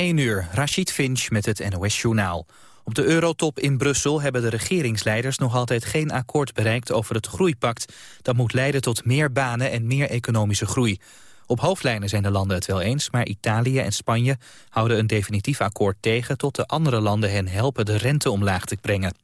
1 uur, Rashid Finch met het NOS-journaal. Op de eurotop in Brussel hebben de regeringsleiders nog altijd geen akkoord bereikt over het groeipact. Dat moet leiden tot meer banen en meer economische groei. Op hoofdlijnen zijn de landen het wel eens, maar Italië en Spanje houden een definitief akkoord tegen tot de andere landen hen helpen de rente omlaag te brengen.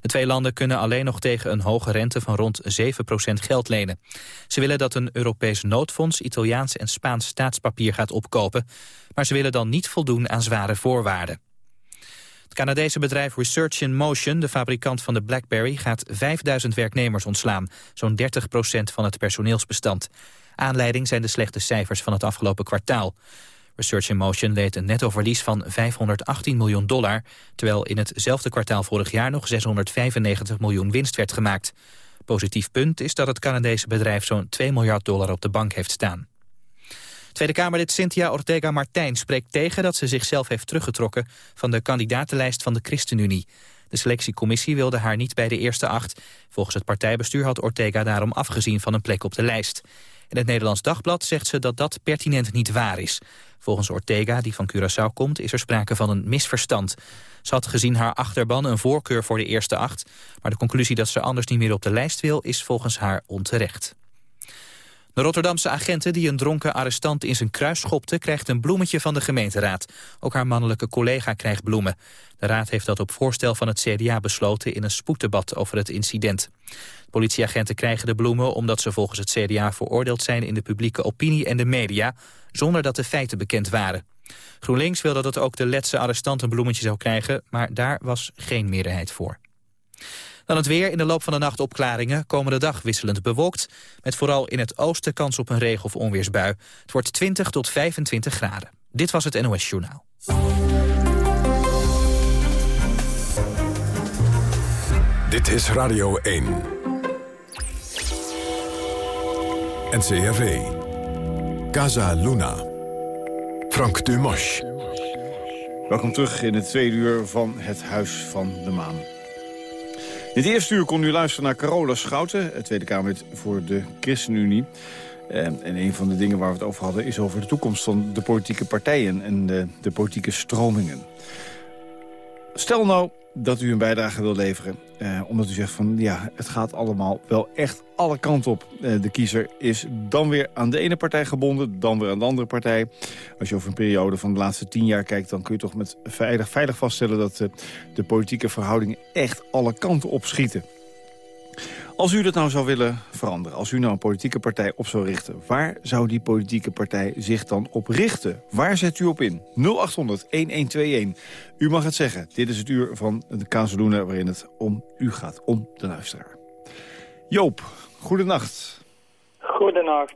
De twee landen kunnen alleen nog tegen een hoge rente van rond 7% geld lenen. Ze willen dat een Europees noodfonds Italiaans en Spaans staatspapier gaat opkopen, maar ze willen dan niet voldoen aan zware voorwaarden. Het Canadese bedrijf Research in Motion, de fabrikant van de BlackBerry, gaat 5000 werknemers ontslaan, zo'n 30% van het personeelsbestand. Aanleiding zijn de slechte cijfers van het afgelopen kwartaal. Research in Motion leed een nettoverlies van 518 miljoen dollar... terwijl in hetzelfde kwartaal vorig jaar nog 695 miljoen winst werd gemaakt. Positief punt is dat het Canadese bedrijf zo'n 2 miljard dollar op de bank heeft staan. Tweede Kamerlid Cynthia Ortega-Martijn spreekt tegen dat ze zichzelf heeft teruggetrokken van de kandidatenlijst van de ChristenUnie. De selectiecommissie wilde haar niet bij de eerste acht. Volgens het partijbestuur had Ortega daarom afgezien van een plek op de lijst. In het Nederlands Dagblad zegt ze dat dat pertinent niet waar is. Volgens Ortega, die van Curaçao komt, is er sprake van een misverstand. Ze had gezien haar achterban een voorkeur voor de eerste acht... maar de conclusie dat ze anders niet meer op de lijst wil... is volgens haar onterecht. De Rotterdamse agenten die een dronken arrestant in zijn kruis schopte... krijgt een bloemetje van de gemeenteraad. Ook haar mannelijke collega krijgt bloemen. De raad heeft dat op voorstel van het CDA besloten... in een spoeddebat over het incident. Politieagenten krijgen de bloemen omdat ze volgens het CDA veroordeeld zijn... in de publieke opinie en de media, zonder dat de feiten bekend waren. GroenLinks wil dat ook de letse arrestant een bloemetje zou krijgen... maar daar was geen meerderheid voor. Dan het weer. In de loop van de nacht opklaringen. Komende dag wisselend bewolkt. Met vooral in het oosten kans op een regen- of onweersbui. Het wordt 20 tot 25 graden. Dit was het NOS Journaal. Dit is Radio 1. NCRV. Casa Luna. Frank Dumas. Welkom terug in het tweede uur van het Huis van de Maan. Het eerste uur kon u luisteren naar Carola Schouten... Tweede Kamerlid voor de ChristenUnie. Eh, en een van de dingen waar we het over hadden... is over de toekomst van de politieke partijen en de, de politieke stromingen. Stel nou dat u een bijdrage wil leveren. Eh, omdat u zegt van ja, het gaat allemaal wel echt alle kanten op. Eh, de kiezer is dan weer aan de ene partij gebonden, dan weer aan de andere partij. Als je over een periode van de laatste tien jaar kijkt... dan kun je toch met veilig, veilig vaststellen dat eh, de politieke verhoudingen echt alle kanten opschieten. Als u dat nou zou willen veranderen, als u nou een politieke partij op zou richten... waar zou die politieke partij zich dan op richten? Waar zet u op in? 0800-1121. U mag het zeggen. Dit is het uur van de Kazeloenen waarin het om u gaat, om de luisteraar. Joop, goedenacht. Goedenacht.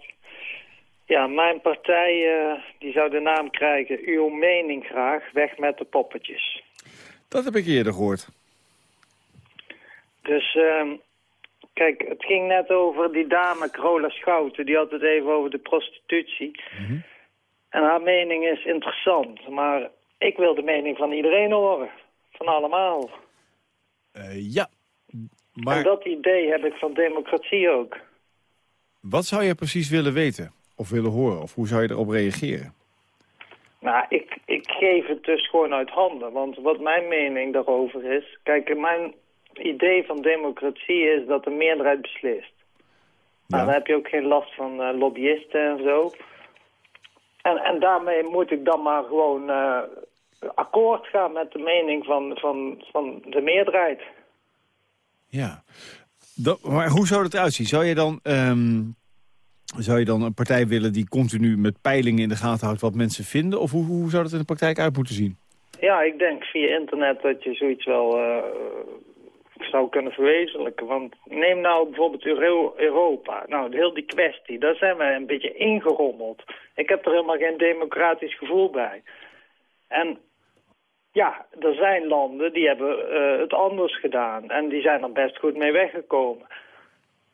Ja, mijn partij uh, die zou de naam krijgen Uw mening graag, weg met de poppetjes. Dat heb ik eerder gehoord. Dus... Uh, Kijk, het ging net over die dame Carola Schouten. Die had het even over de prostitutie. Mhm. En haar mening is interessant. Maar ik wil de mening van iedereen horen. Van allemaal. Uh, ja, maar... En dat idee heb ik van democratie ook. Wat zou je precies willen weten? Of willen horen? Of hoe zou je erop reageren? Nou, ik, ik geef het dus gewoon uit handen. Want wat mijn mening daarover is... Kijk, mijn idee van democratie is dat de meerderheid beslist. Maar nou, dan heb je ook geen last van uh, lobbyisten en zo. En, en daarmee moet ik dan maar gewoon uh, akkoord gaan met de mening van, van, van de meerderheid. Ja, maar hoe zou dat eruit zien? Zou je dan... Um, zou je dan een partij willen die continu met peilingen in de gaten houdt wat mensen vinden? Of hoe, hoe zou dat in de praktijk uit moeten zien? Ja, ik denk via internet dat je zoiets wel uh, zou kunnen verwezenlijken. Want neem nou bijvoorbeeld Europa. Nou, heel die kwestie, daar zijn we een beetje ingerommeld. Ik heb er helemaal geen democratisch gevoel bij. En ja, er zijn landen die hebben uh, het anders gedaan. En die zijn er best goed mee weggekomen.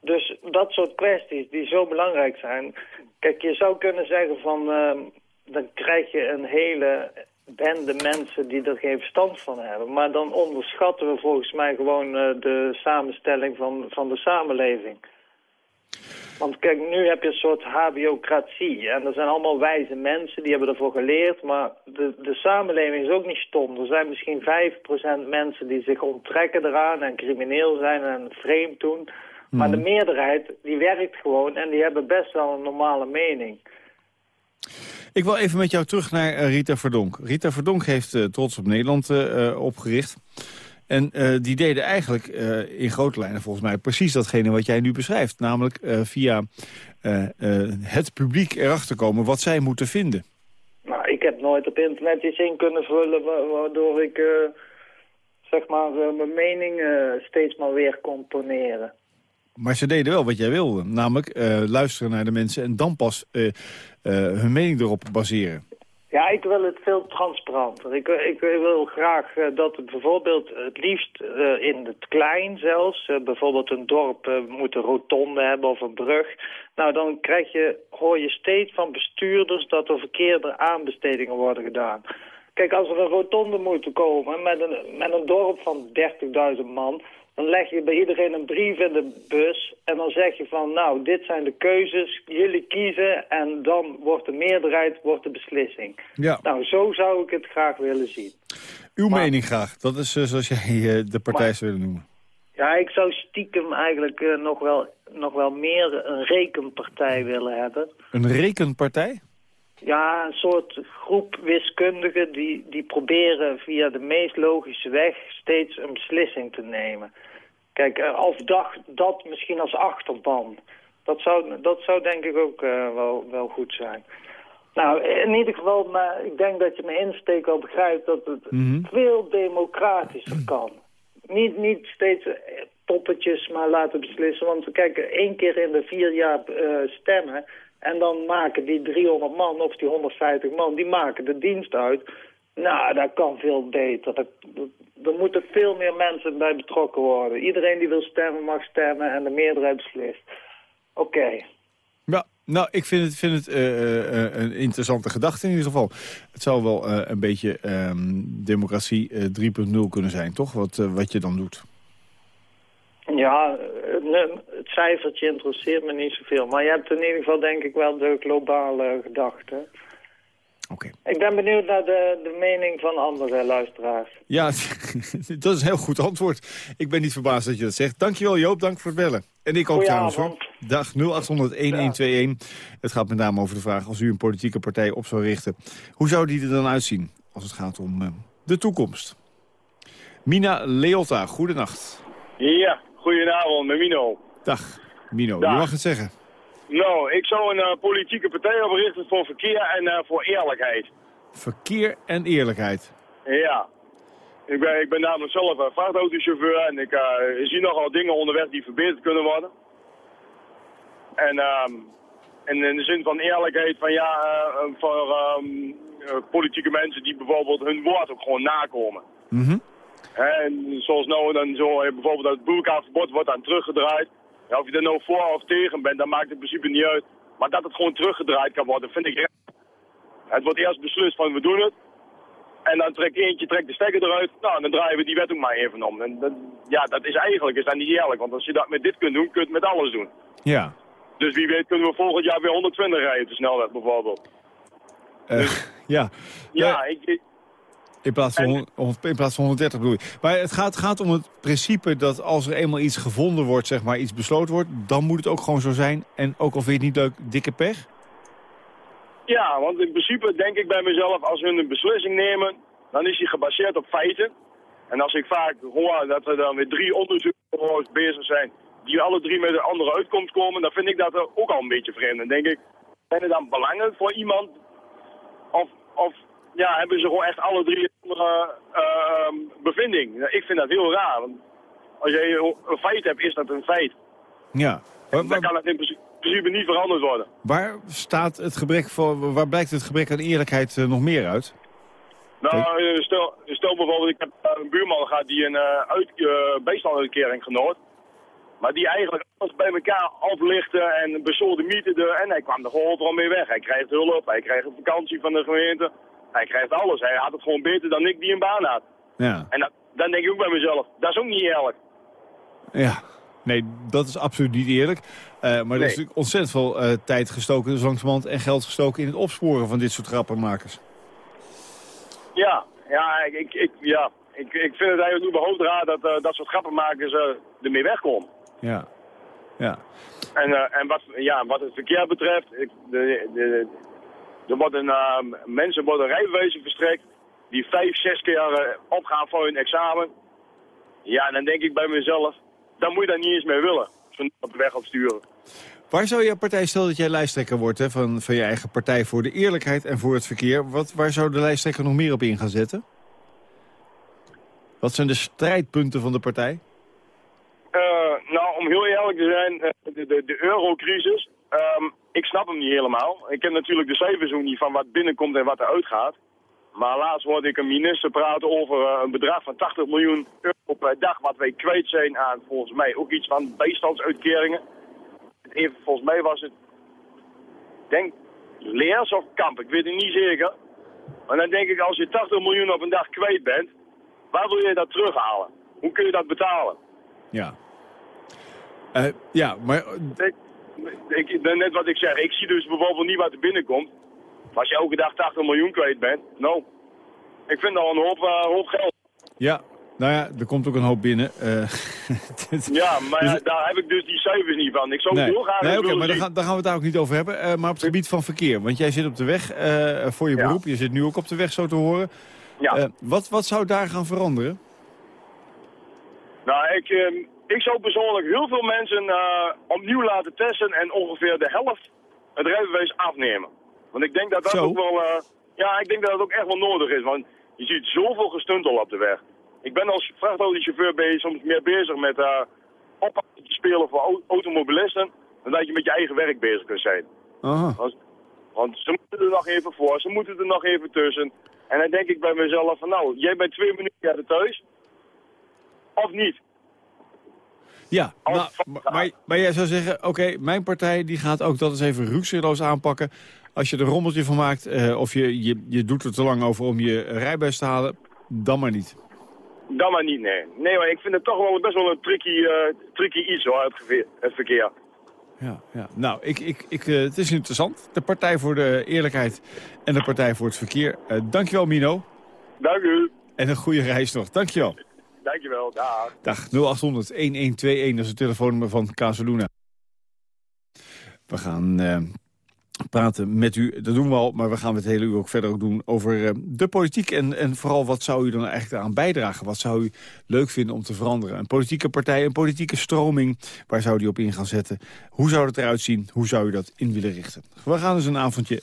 Dus dat soort kwesties die zo belangrijk zijn... Kijk, je zou kunnen zeggen van... Uh, dan krijg je een hele bende mensen die er geen verstand van hebben. Maar dan onderschatten we volgens mij gewoon uh, de samenstelling van, van de samenleving. Want kijk, nu heb je een soort habiocratie. En er zijn allemaal wijze mensen, die hebben ervoor geleerd. Maar de, de samenleving is ook niet stom. Er zijn misschien 5% mensen die zich onttrekken eraan en crimineel zijn en vreemd doen. Maar de meerderheid, die werkt gewoon en die hebben best wel een normale mening. Ik wil even met jou terug naar eh, Rita Verdonk. Rita Verdonk heeft uh, Trots op Nederland uh, opgericht. En die deden eigenlijk in grote lijnen volgens mij precies datgene wat jij nu beschrijft. Namelijk via het publiek erachter komen wat zij moeten vinden. Nou, ik heb nooit op internet iets in kunnen vullen waardoor ik zeg maar mijn mening steeds maar weer componeren. Maar ze deden wel wat jij wilde. Namelijk uh, luisteren naar de mensen en dan pas uh, uh, hun mening erop baseren. Ja, ik wil het veel transparanter. Ik, ik wil graag dat het bijvoorbeeld het liefst in het klein zelfs... bijvoorbeeld een dorp moet een rotonde hebben of een brug... nou, dan krijg je, hoor je steeds van bestuurders dat er verkeerde aanbestedingen worden gedaan. Kijk, als er een rotonde moet komen met een, met een dorp van 30.000 man... Dan leg je bij iedereen een brief in de bus en dan zeg je van, nou, dit zijn de keuzes, jullie kiezen en dan wordt de meerderheid, wordt de beslissing. Ja. Nou, zo zou ik het graag willen zien. Uw mening graag, dat is uh, zoals jij uh, de partij zou willen noemen. Ja, ik zou stiekem eigenlijk uh, nog, wel, nog wel meer een rekenpartij willen hebben. Een rekenpartij? Ja, een soort groep wiskundigen die, die proberen via de meest logische weg steeds een beslissing te nemen. Kijk, uh, of dacht dat misschien als achterban. Dat zou, dat zou denk ik ook uh, wel, wel goed zijn. Nou, in ieder geval, maar ik denk dat je mijn insteek wel begrijpt dat het mm -hmm. veel democratischer kan. Niet, niet steeds eh, poppetjes maar laten beslissen. Want kijk, één keer in de vier jaar uh, stemmen... en dan maken die 300 man of die 150 man, die maken de dienst uit... Nou, dat kan veel beter. Dat, er moeten veel meer mensen bij betrokken worden. Iedereen die wil stemmen mag stemmen en de meerderheid beslist. Oké. Ja, nou, ik vind het, vind het uh, uh, een interessante gedachte in ieder geval. Het zou wel uh, een beetje um, democratie 3.0 kunnen zijn, toch? Wat, wat je dan doet. Ja, het, het cijfertje interesseert me niet zoveel. Maar je hebt in ieder geval denk ik wel de globale gedachte. Ik ben benieuwd naar de, de mening van andere luisteraars. Ja, dat is een heel goed antwoord. Ik ben niet verbaasd dat je dat zegt. Dankjewel Joop, dank voor het bellen. En ik ook trouwens hoor. Dag 0800-1121. Het gaat met name over de vraag als u een politieke partij op zou richten. Hoe zou die er dan uitzien als het gaat om uh, de toekomst? Mina Leotta, goedenacht. Ja, goedenavond, met Mino. Dag, Mino. Dag. Je mag het zeggen. Nou, ik zou een uh, politieke partij oprichten voor verkeer en uh, voor eerlijkheid. Verkeer en eerlijkheid? Ja. Ik ben, ik ben namelijk zelf een vrachtautochauffeur en ik uh, zie nogal dingen onderweg die verbeterd kunnen worden. En, um, en in de zin van eerlijkheid van ja, voor um, politieke mensen die bijvoorbeeld hun woord ook gewoon nakomen. Mm En zoals nou dan zo bijvoorbeeld dat het wordt dan teruggedraaid. Ja, of je er nou voor of tegen bent, dan maakt het in principe niet uit. Maar dat het gewoon teruggedraaid kan worden, vind ik. Het wordt eerst beslist van we doen het. En dan trekt eentje trekt de stekker eruit. Nou, dan draaien we die wet ook maar even om. En dat, ja, dat is eigenlijk is dat niet eerlijk. Want als je dat met dit kunt doen, kun je het met alles doen. Ja. Dus wie weet kunnen we volgend jaar weer 120 rijden de snelweg bijvoorbeeld. Uh, dus, ja. Ja, ik, in plaats, van, in plaats van 130 bedoel je. Maar het gaat, gaat om het principe dat als er eenmaal iets gevonden wordt, zeg maar, iets besloten wordt, dan moet het ook gewoon zo zijn. En ook al vind je het niet leuk, dikke pech? Ja, want in principe denk ik bij mezelf, als hun een beslissing nemen, dan is die gebaseerd op feiten. En als ik vaak hoor dat er dan weer drie onderzoekers bezig zijn, die alle drie met een andere uitkomst komen, dan vind ik dat ook al een beetje vreemd. Dan denk ik, zijn het dan belangen voor iemand? Of, of ja, hebben ze gewoon echt alle drie een andere uh, bevinding. Ik vind dat heel raar. Want als je een feit hebt, is dat een feit. Ja. dan kan het in principe niet veranderd worden. Waar, staat het gebrek voor, waar blijkt het gebrek aan eerlijkheid uh, nog meer uit? Nou, eh, stel, stel bijvoorbeeld, ik heb een buurman gehad die een uit, uh, bijstandsuitkering genoot. Maar die eigenlijk alles bij elkaar aflichtte en besodemieterde. En hij kwam er gewoon overal mee weg. Hij krijgt hulp, hij krijgt een vakantie van de gemeente. Hij krijgt alles. Hij had het gewoon beter dan ik die een baan had. Ja. En dat, dan denk ik ook bij mezelf, dat is ook niet eerlijk. Ja, nee, dat is absoluut niet eerlijk. maar er is natuurlijk ontzettend veel tijd gestoken, dus langzamerhand en geld gestoken in het opsporen van dit soort grappenmakers. Ja, ja, ik, ik, ja. Ik, ik vind het eigenlijk nu bij hoofdraad dat dat soort grappenmakers ermee wegkomen. Ja, ja. En, en wat, ja, wat het verkeer betreft, ik, de, de, er worden, uh, mensen worden rijbewijzen verstrekt die vijf, zes keer opgaan voor hun examen. Ja, dan denk ik bij mezelf, dan moet je daar niet eens mee willen. Zo'n op de weg opsturen. Waar zou je partij, stel dat jij lijsttrekker wordt hè, van, van je eigen partij voor de eerlijkheid en voor het verkeer. Wat, waar zou de lijsttrekker nog meer op in gaan zetten? Wat zijn de strijdpunten van de partij? Uh, nou, om heel eerlijk te zijn, de, de, de eurocrisis, um, ik snap hem niet helemaal. Ik ken natuurlijk de cijfers ook niet van wat binnenkomt en wat er uitgaat. Maar laatst hoorde ik een minister praten over uh, een bedrag van 80 miljoen euro per dag... wat wij kwijt zijn aan volgens mij ook iets van bijstandsuitkeringen. Even, volgens mij was het, denk, Leers of Kamp, ik weet het niet zeker. Maar dan denk ik, als je 80 miljoen op een dag kwijt bent, waar wil je dat terughalen? Hoe kun je dat betalen? Ja. Uh, ja, maar... Ik, net wat ik zeg, ik zie dus bijvoorbeeld niet wat er binnenkomt. Als je elke dag 80 miljoen kwijt bent, nou, ik vind dat een hoop, uh, hoop geld. Ja, nou ja, er komt ook een hoop binnen. Uh, ja, maar dus... daar heb ik dus die cijfers niet van. Ik zou nee. heel graag... Nee, oké, maar daar gaan, daar gaan we het daar ook niet over hebben. Uh, maar op het gebied van verkeer, want jij zit op de weg voor je ja. beroep. Je zit nu ook op de weg, zo te horen. Ja. wat, wat zou daar gaan veranderen? Nou, ik, ehm, ik zou persoonlijk heel veel mensen opnieuw laten testen... en ongeveer de helft het rijbewijs afnemen. Want ik denk dat dat zo. ook wel... ja, ik denk dat dat ook echt wel nodig is. Want je ziet zoveel gestuntel op de weg. Ik ben als vrachtautochauffeur ben je soms meer bezig met uh, spelen voor automobilisten... dan dat je met je eigen werk bezig kunt zijn. Aha. Want, want, ze moeten er nog even voor, ze moeten er nog even tussen. En dan denk ik bij mezelf van nou, jij bent twee minuten thuis. Of niet? Ja, nou, maar, maar jij zou zeggen, oké, okay, mijn partij die gaat ook dat eens even rukseloos aanpakken. Als je er rommeltje van maakt uh, of je, je, je doet er te lang over om je rijbewijs te halen, dan maar niet. Dan maar niet, nee. Nee, maar ik vind het toch wel best wel een tricky, uh, tricky iets hoor, het, het verkeer. Ja, ja. nou, ik, ik, ik, uh, het is interessant. De Partij voor de Eerlijkheid en de Partij voor het Verkeer. Uh, dankjewel, Mino. Dank u. En een goede reis nog. Dankjewel. Dankjewel, dag. Dag, 0800-1121, dat is het telefoonnummer van Casaluna. We gaan uh, praten met u. Dat doen we al, maar we gaan het hele uur ook verder ook doen over uh, de politiek. En, en vooral, wat zou u dan eigenlijk aan bijdragen? Wat zou u leuk vinden om te veranderen? Een politieke partij, een politieke stroming, waar zou die op in gaan zetten? Hoe zou het eruit zien? Hoe zou u dat in willen richten? We gaan dus een avondje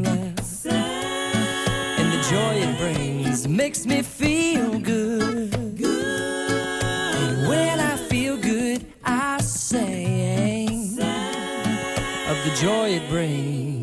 Joy it brings makes me feel good. And when I feel good, I sing of the joy it brings.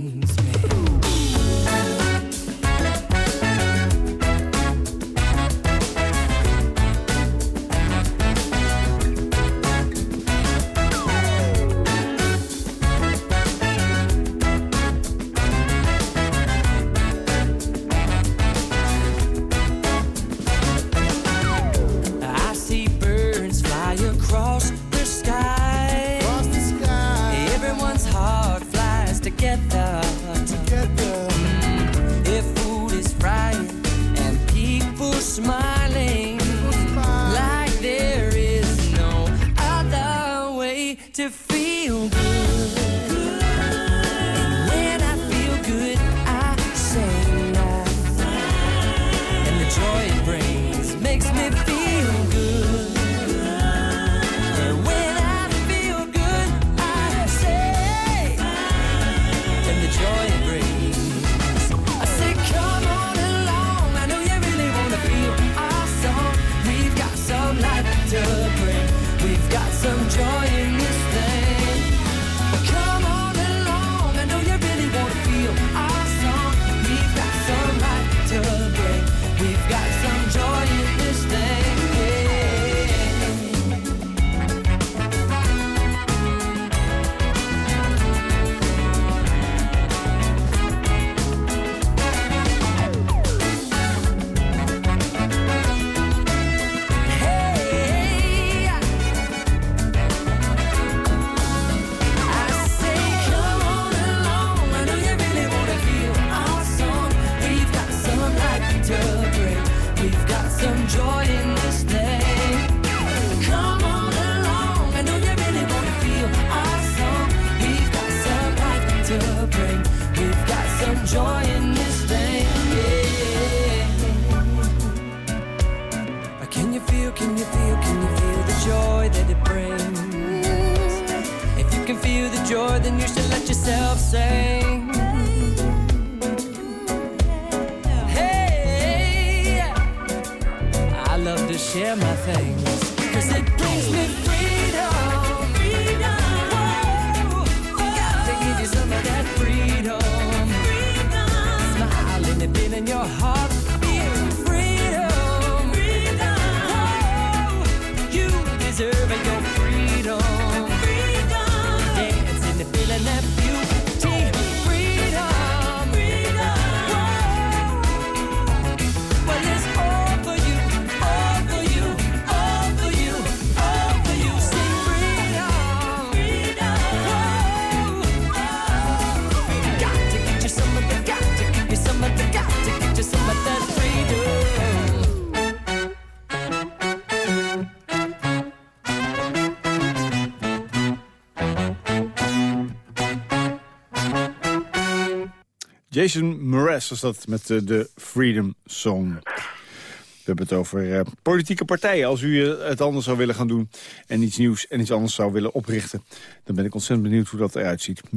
Jason Mraz was dat met eh, de Freedom Song. We hebben het over eh, politieke partijen. Als u eh, het anders zou willen gaan doen en iets nieuws en iets anders zou willen oprichten... dan ben ik ontzettend benieuwd hoe dat eruit ziet. 0800-1121.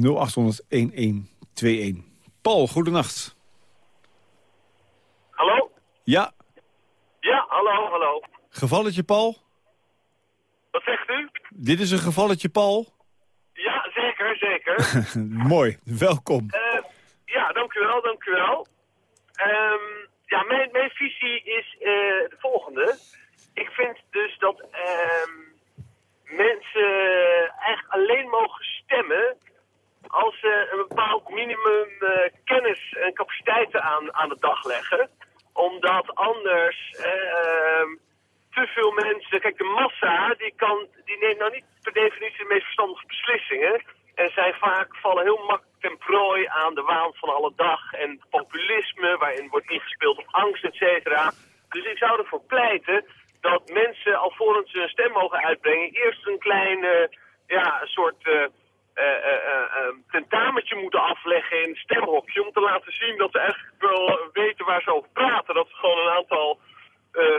Paul, goedenacht. Hallo? Ja, Ja, hallo, hallo. gevalletje Paul? Wat zegt u? Dit is een gevalletje Paul? Ja, zeker, zeker. Mooi, welkom. Wel, dank u wel. Ehm, ja, mijn, mijn visie is eh, de volgende. Ik vind dus dat ehm, mensen eigenlijk alleen mogen stemmen als ze een bepaald minimum eh, kennis en capaciteiten aan, aan de dag leggen. Omdat anders ehm, te veel mensen... Kijk, de massa die kan, die neemt nou niet per definitie de meest verstandige beslissingen. En zij vaak vallen heel makkelijk ten prooi aan de waan van alle dag. En populisme, waarin wordt ingespeeld op angst, et cetera. Dus ik zou ervoor pleiten dat mensen, alvorens ze een stem mogen uitbrengen... eerst een klein, eh, ja, soort... eh, eh, tentametje moeten afleggen in een stemhokje... om te laten zien dat ze eigenlijk wel weten waar ze over praten. Dat ze gewoon een aantal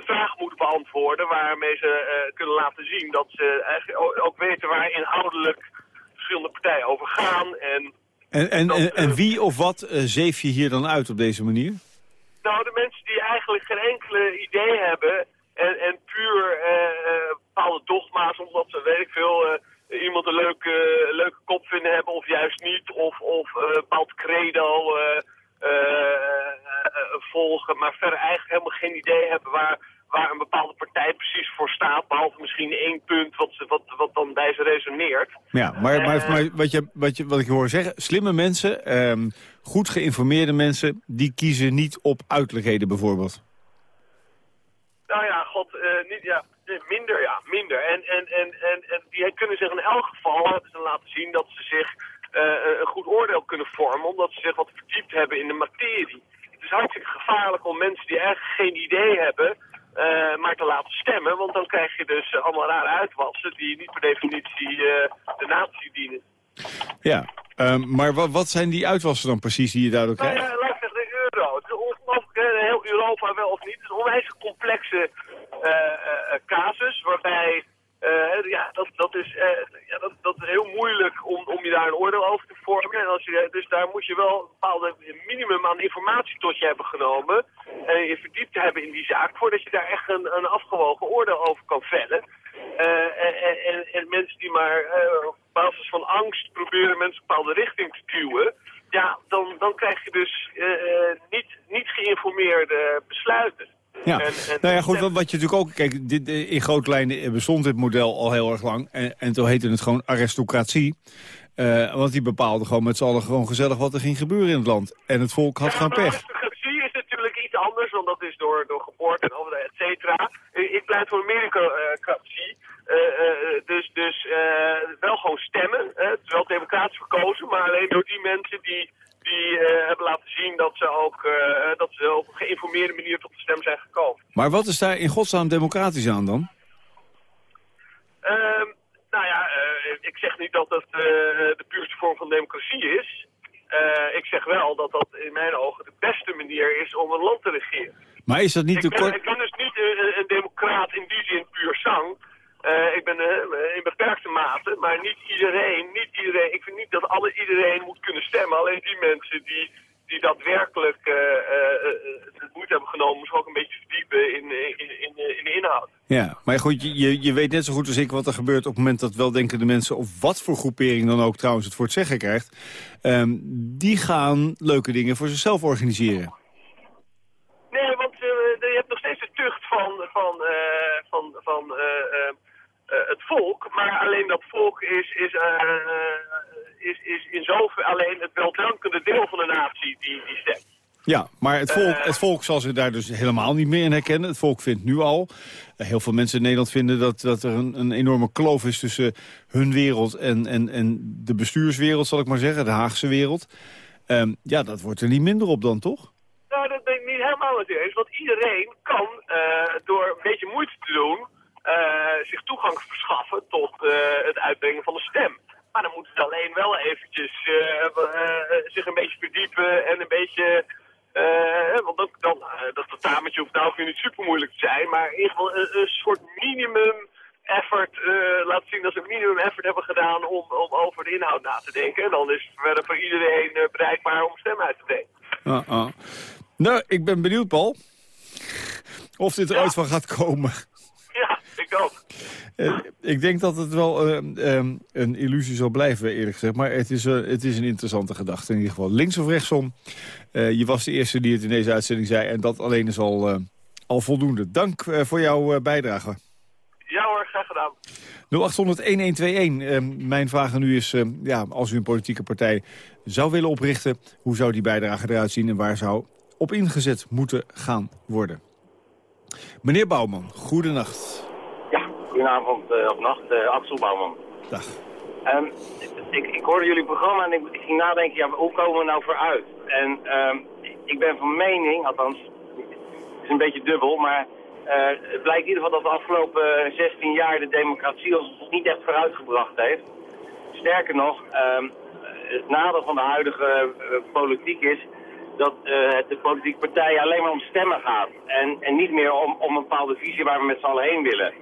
vragen moeten beantwoorden... waarmee ze kunnen laten zien dat ze eigenlijk ook weten waar inhoudelijk verschillende partijen over gaan. En En, en, en, en wie of wat eh, zeef je hier dan uit op deze manier? nou, de mensen die eigenlijk geen enkele idee hebben... en, en puur eh, eh, bepaalde dogma's, omdat ze, weet ik veel... iemand een leuke, leuke kop vinden hebben of juist niet. Of, of een bepaald credo volgen. Maar verder eigenlijk helemaal geen idee hebben waar, waar een bepaalde partij precies voor staat. Behalve misschien één punt wat, wat, wat dan bij ze resoneert. Ja, maar, maar, maar wat, je, wat, je, wat ik je hoor zeggen, slimme mensen, ehm, goed geïnformeerde mensen... die kiezen niet op uiterlijkheden bijvoorbeeld. Nou ja, god, eh, niet, ja, eh, minder, ja, minder. En, en, en, en, en die kunnen zich in elk geval hebben ze laten zien dat ze zich eh, een goed oordeel kunnen vormen, omdat ze zich wat verdiept hebben in de materie. Het is hartstikke gevaarlijk om mensen die eigenlijk geen idee hebben, eh, maar te laten stemmen, want dan krijg je dus allemaal rare uitwassen die niet per definitie eh, de natie dienen. Ja, ehm, maar wat, wat zijn die uitwassen dan precies die je daardoor Nou krijgt? ja, laat ik zeggen, de euro. Het is ongelooflijk, heel Europa wel of niet. Het is een onwijs complexe eh, casus, waarbij, eh, ja, dat, dat, is, eh, ja dat, dat is heel moeilijk om, om je daar een oordeel over te vormen. En als je, dus daar moet je wel een bepaalde minimum aan informatie tot je hebben genomen. En je verdiept hebben in die zaak, voordat je daar echt een, een afgewogen oordeel over kan vellen. Eh, en, en, en, en mensen die maar op basis van angst proberen mensen een bepaalde richting te duwen ja, dan, dan krijg je dus niet, niet geïnformeerde besluiten. Ja, En- en- nou ja, goed, wat, wat je natuurlijk ook... Kijk, dit, eh, in grote lijnen bestond dit model al heel erg lang. En, en toen heette het gewoon aristocratie. Eh, want die bepaalde gewoon met z'n allen gewoon gezellig wat er ging gebeuren in het land. En het volk had Ja, maar pech. aristocratie is natuurlijk iets anders want dat is door, door geboorte en et cetera. Ik, pleit voor meritocratie. Uh, uh, dus dus wel gewoon stemmen. het is wel democratisch verkozen, maar alleen door die mensen die, die hebben laten zien dat ze ook dat ze op een geïnformeerde manier tot de stem zijn gekomen. Maar wat is daar in godsnaam democratisch aan dan? Ehm, nou ja, ik zeg niet dat het de puurste vorm van democratie is. ik zeg wel dat dat in mijn ogen de beste manier is om een land te regeren. Maar is dat niet ik te kort... Ben niet een, een democraat in die zin puur zang. Uh, ik ben uh, in beperkte mate, maar niet iedereen, niet iedereen. Ik vind niet dat alle, iedereen moet kunnen stemmen. Alleen die mensen die, die daadwerkelijk uh, het moeite hebben genomen... om zich ook een beetje verdiepen in, in, in, in de inhoud. Ja, maar goed, je, je weet net zo goed als ik wat er gebeurt... op het moment dat weldenkende mensen, of wat voor groepering dan ook trouwens het voor het zeggen krijgt... Um, die gaan leuke dingen voor zichzelf organiseren. Nee, want je hebt nog steeds de tucht van... van, van, van uh, het volk, maar alleen dat volk is, is, uh, is, is in zover alleen het weldrankende deel van de natie die, die stemt. Ja, maar het volk, het volk zal zich daar dus helemaal niet meer in herkennen. Het volk vindt nu al, heel veel mensen in Nederland vinden dat, dat er een, een enorme kloof is tussen hun wereld en, en, en de bestuurswereld, zal ik maar zeggen, de Haagse wereld. Um, ja, dat wordt er niet minder op dan, toch? Nou, dat ben ik niet helemaal met eens, want iedereen kan uh, door een beetje moeite te doen uh, zich toegang verschaffen tot het uitbrengen van de stem. Maar dan moeten ze alleen wel eventjes zich een beetje verdiepen en een beetje... want dan, dan, dat tentamentje hoeft nou ook niet super moeilijk te zijn, maar in ieder geval een, een soort minimum effort, laten zien dat ze een minimum effort hebben gedaan om, om over de inhoud na te denken. En dan is het verder voor iedereen bereikbaar om stem uit te brengen. Uh -uh. Nou, ik ben benieuwd, Paul. Of dit er ja. ooit van gaat komen. Ik ook. Uh, ik denk dat het wel uh, um, een illusie zal blijven, eerlijk gezegd. Maar het is, uh, het is een interessante gedachte in ieder geval. Links of rechtsom, je was de eerste die het in deze uitzending zei. En dat alleen is al, al voldoende. Dank voor jouw bijdrage. Ja hoor, graag gedaan. 0800-1121. mijn vraag aan u is, ja, als u een politieke partij zou willen oprichten... hoe zou die bijdrage eruit zien en waar zou op ingezet moeten gaan worden? Meneer Bouwman, goedenacht. Goedenavond uh, of nacht, uh, Axel Bouwman. Dag. Um, ik, ik hoorde jullie programma en ik, ik, ging nadenken, ja, hoe komen we nou vooruit? En um, ik ben van mening, althans, het is een beetje dubbel, maar uh, het blijkt in ieder geval dat de afgelopen 16 jaar de democratie ons niet echt vooruitgebracht heeft. Sterker nog, um, het nadeel van de huidige politiek is dat uh, het de politieke partijen alleen maar om stemmen gaat. En, en niet meer om, om een bepaalde visie waar we met z'n allen heen willen.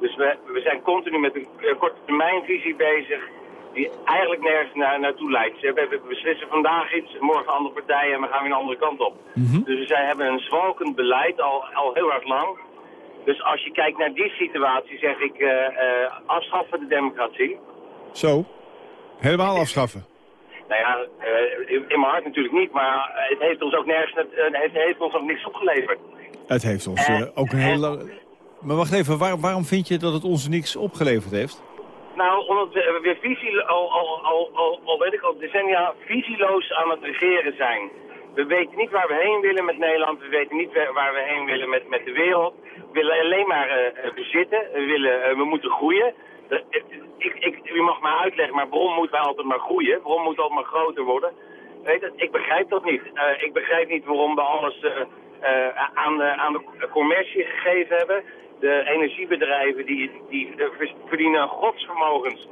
Dus we, we zijn continu met een uh, korte termijn visie bezig die eigenlijk nergens naar, naartoe leidt. We, we beslissen vandaag iets, morgen andere partijen en we gaan weer een andere kant op. Mm -hmm. Dus wij hebben een zwalkend beleid al, al heel erg lang. Dus als je kijkt naar die situatie zeg ik uh, afschaffen de democratie. Zo? Helemaal afschaffen? Nou ja, uh, in, mijn hart natuurlijk niet, maar het heeft ons ook nergens, het heeft, ons ook niks opgeleverd. Het heeft ons ook een hele... Maar wacht even, waar, waarom vind je dat het ons niks opgeleverd heeft? Nou, omdat we weer visie, al, al, al, al, al weet ik al decennia visieloos aan het regeren zijn. We weten niet waar we heen willen met Nederland, we weten niet waar we heen willen met, met de wereld. We willen alleen maar uh, bezitten, we, willen, we moeten groeien ik, ik, u mag mij uitleggen, maar waarom moeten wij altijd maar groeien? Waarom moet altijd maar groter worden? Weet het, ik begrijp dat niet. Ik begrijp niet waarom we alles aan, aan de commercie gegeven hebben. De energiebedrijven die, die verdienen godsvermogens,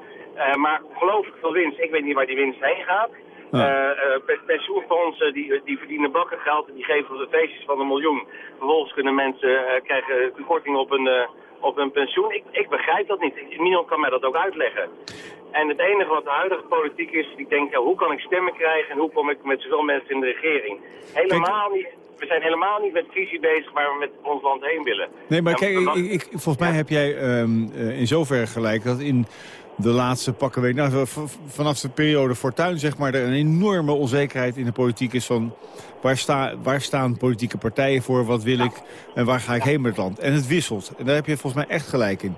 maar ongelooflijk veel winst. Ik weet niet waar die winst heen gaat. Ja. pensioenfondsen die, die verdienen bakkengeld en die geven de feestjes van een miljoen. Vervolgens kunnen mensen krijgen korting op een op een pensioen. Ik, ik begrijp dat niet. Niemand kan mij dat ook uitleggen. En het enige wat de huidige politiek is, ik denk, ja, hoe kan ik stemmen krijgen en hoe kom ik met zoveel mensen in de regering? Helemaal niet. We zijn helemaal niet met visie bezig waar we met ons land heen willen. Nee, maar kijk, ik, ik, volgens mij heb jij um, uh, in zoverre gelijk dat in de laatste pakken weet, nou, vanaf de periode Fortuyn zeg maar, er een enorme onzekerheid in de politiek is van waar, sta, waar staan politieke partijen voor, wat wil ik en waar ga ik heen met het land. En het wisselt. En daar heb je volgens mij echt gelijk in.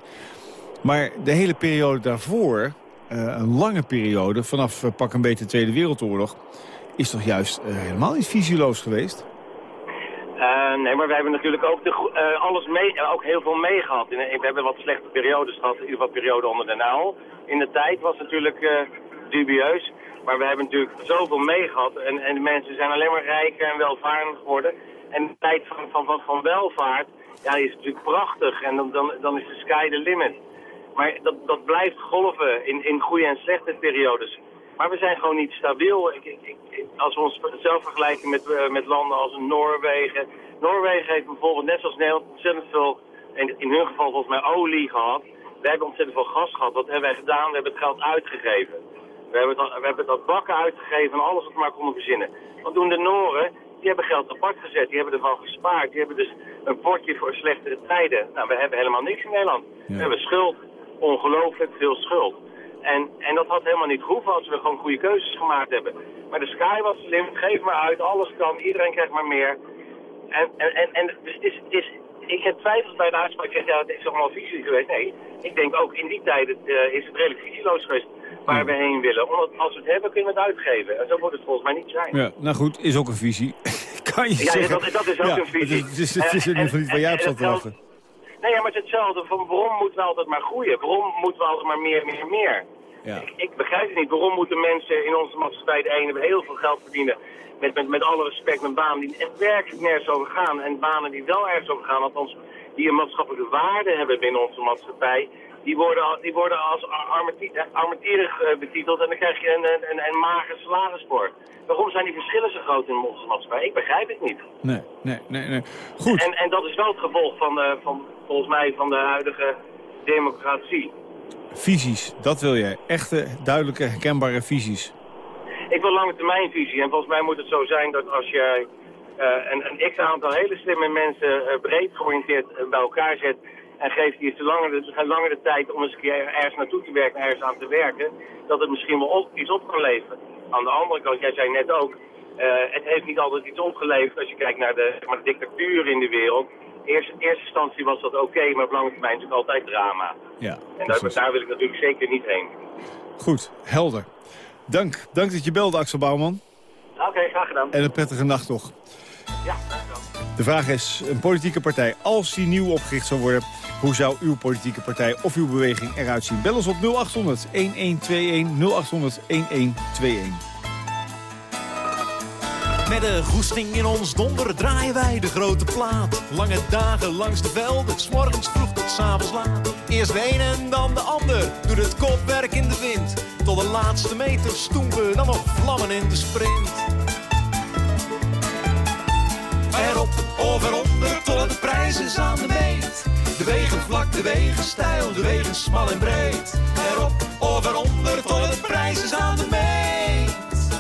Maar de hele periode daarvoor, uh, een lange periode, vanaf uh, pak een beetje de Tweede Wereldoorlog, is toch juist uh, helemaal niet visieloos geweest? Eh, nee, maar we hebben natuurlijk ook, de, eh, alles mee, eh, ook heel veel meegehad. We hebben wat slechte periodes gehad, in ieder geval periode onder de nauw. In de tijd was natuurlijk eh, dubieus. Maar we hebben natuurlijk zoveel meegehad. En, en de mensen zijn alleen maar rijker en welvarend geworden. En de tijd van, van, van, welvaart, ja, is natuurlijk prachtig. En dan, dan, dan is de sky the limit. Maar dat, dat blijft golven in, in goede en slechte periodes. Maar we zijn gewoon niet stabiel. Ik, ik, ik- als we ons zelf vergelijken met, eh, met landen als Noorwegen. Noorwegen heeft bijvoorbeeld net zoals Nederland ontzettend veel, in, in hun geval volgens mij olie gehad. Wij hebben ontzettend veel gas gehad. Wat hebben wij gedaan? We hebben het geld uitgegeven. We hebben het, we hebben het bakken uitgegeven en alles wat we maar konden verzinnen. Wat doen de Noren? Die hebben geld apart gezet. Die hebben ervan gespaard. Die hebben dus een potje voor slechtere tijden. Nou, we hebben helemaal niks in Nederland. We hebben schuld. Ongelooflijk veel schuld. En, en dat had helemaal niet gehoeven als we gewoon goede keuzes gemaakt hebben. Maar de sky was slim. Geef maar uit. Alles kan. Iedereen krijgt maar meer. En, en, en, en dus het is, het is, ik heb twijfels bij de uitspraak. Ik zeg, ja, het is allemaal visie geweest. Nee, ik denk ook in die tijden eh, is het redelijk visieloos geweest waar we heen willen. Omdat als we het hebben, kunnen we het uitgeven. En zo moet het volgens mij niet zijn. Ja, nou goed, is ook een visie. kan je Ja, zeggen. dat, dat is ook Ja, een visie. Het is, het is in En- ieder geval niet waar jij op en- zat te en- wachten. Nee, maar het is hetzelfde. Van waarom moeten we altijd maar groeien? Waarom moeten we altijd maar meer, meer, meer? Ja. Ik, ik begrijp het niet. Waarom moeten mensen in onze maatschappij de ene heel veel geld verdienen... Met, met, met alle respect, met banen die echt werkelijk nergens over gaan... en banen die wel ergens over gaan, althans die een maatschappelijke waarde hebben binnen onze maatschappij... die worden, die worden als eh, armetierig eh, betiteld en dan krijg je een, een, een, een mager salarissport. Waarom zijn die verschillen zo groot in onze maatschappij? Ik begrijp het niet. Nee, nee, nee, nee. Goed. En, en dat is wel het gevolg van, de, van, volgens mij, van de huidige democratie. Visies, dat wil jij. Echte, duidelijke, herkenbare visies. Ik wil lange termijnvisie. En volgens mij moet het zo zijn dat als jij eh, een, een x-aantal hele slimme mensen breed georiënteerd bij elkaar zet... en geeft die iets langer de, langer de tijd om eens een keer ergens naartoe te werken, ergens aan te werken... dat het misschien wel op, iets op kan leveren. Aan de andere kant, jij zei net ook... eh, het heeft niet altijd iets opgeleverd als je kijkt naar de, zeg maar, de dictatuur in de wereld. Eerst, in eerste instantie was dat oké, maar op lange termijn is het ook altijd drama. Ja, En daar, wil ik natuurlijk zeker niet heen. Goed, helder. Dank. Dank dat je belde, Axel Bouwman. Oké, graag gedaan. En een prettige nacht nog. Ja, graag gedaan. De vraag is, een politieke partij, als die nieuw opgericht zou worden... hoe zou uw politieke partij of uw beweging eruit zien? Bel ons op 0800 1121 0800 1121. Met een goesting in ons donder draaien wij de grote plaat. Lange dagen langs de velden, s morgens vroeg tot avonds laat. Eerst de een en dan de ander, doet het kopwerk in de wind. Tot de laatste meter stoempen, dan nog vlammen in de sprint. Erop of eronder, tot het prijs is aan de meet. Wegen vlak, de wegen stijl, de wegen smal en breed. Erop of eronder, tot het prijs is aan de meet.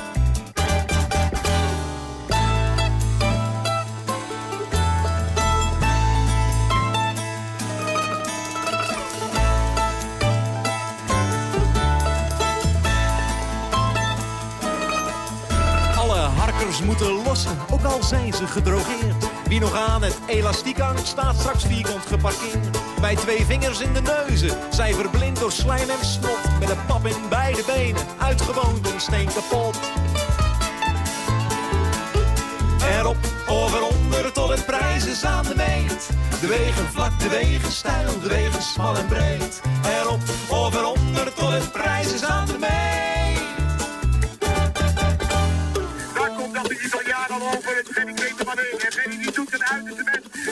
Alle harkers moeten lossen, ook al zijn ze gedrogeerd. Wie nog aan het elastiek hangt, staat straks vierkant geparkeerd. Bij twee vingers in de neuzen, zij verblind door slijm en snot. Met een pap in beide benen, uitgewoond een steen kapot. Erop of eronder, tot het prijs is aan de meet. De wegen vlak, de wegen stijl, de wegen smal en breed. Erop of eronder, tot het prijs is aan de meet.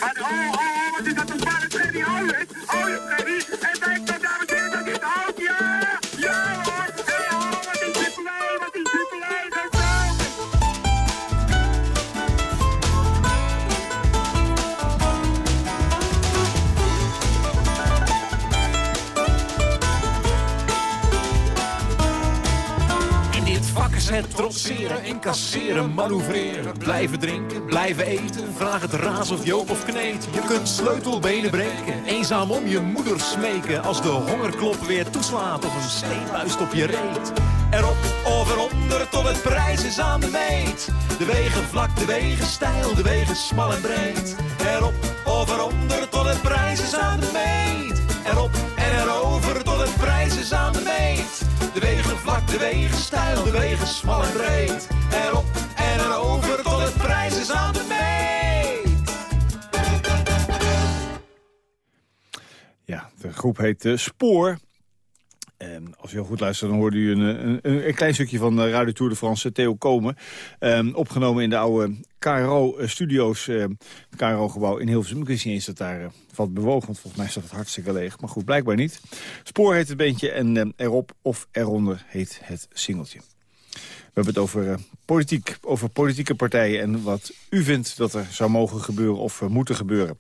Uiterste best. Maar incasseren, manoeuvreren. Blijven drinken, blijven eten, vraag het raas of Joop of Kneet. Je kunt sleutelbenen breken, eenzaam om je moeder smeken. Als de hongerklop weer toeslaat of een steen vuist op je reet. Erop of eronder, tot het prijs is aan de meet. De wegen vlak, de wegen stijl, de wegen smal en breed. Erop of eronder, tot het prijs is aan de meet. Erop en erover, tot het prijs is aan de meet. De wegen vlak, de wegen stijl, de wegen smal en breed. Erop en erover, tot het prijs is aan de meet. Ja, de groep heet uh, Spoor. Ehm, als je heel goed luistert, dan hoorde u een, eh, een, een klein stukje van eh, Radio Tour de France, Theo Komen. Ehm, opgenomen in de oude KRO-studio's, het KRO-gebouw in Hilversum. Ik wist niet eens dat daar uh, wat bewogen, want volgens mij staat het hartstikke leeg. Maar goed, blijkbaar niet. Spoor heet het beentje en uh, erop of eronder heet het singeltje. We hebben het over politiek, over politieke partijen... en wat u vindt dat er zou mogen gebeuren of moeten gebeuren.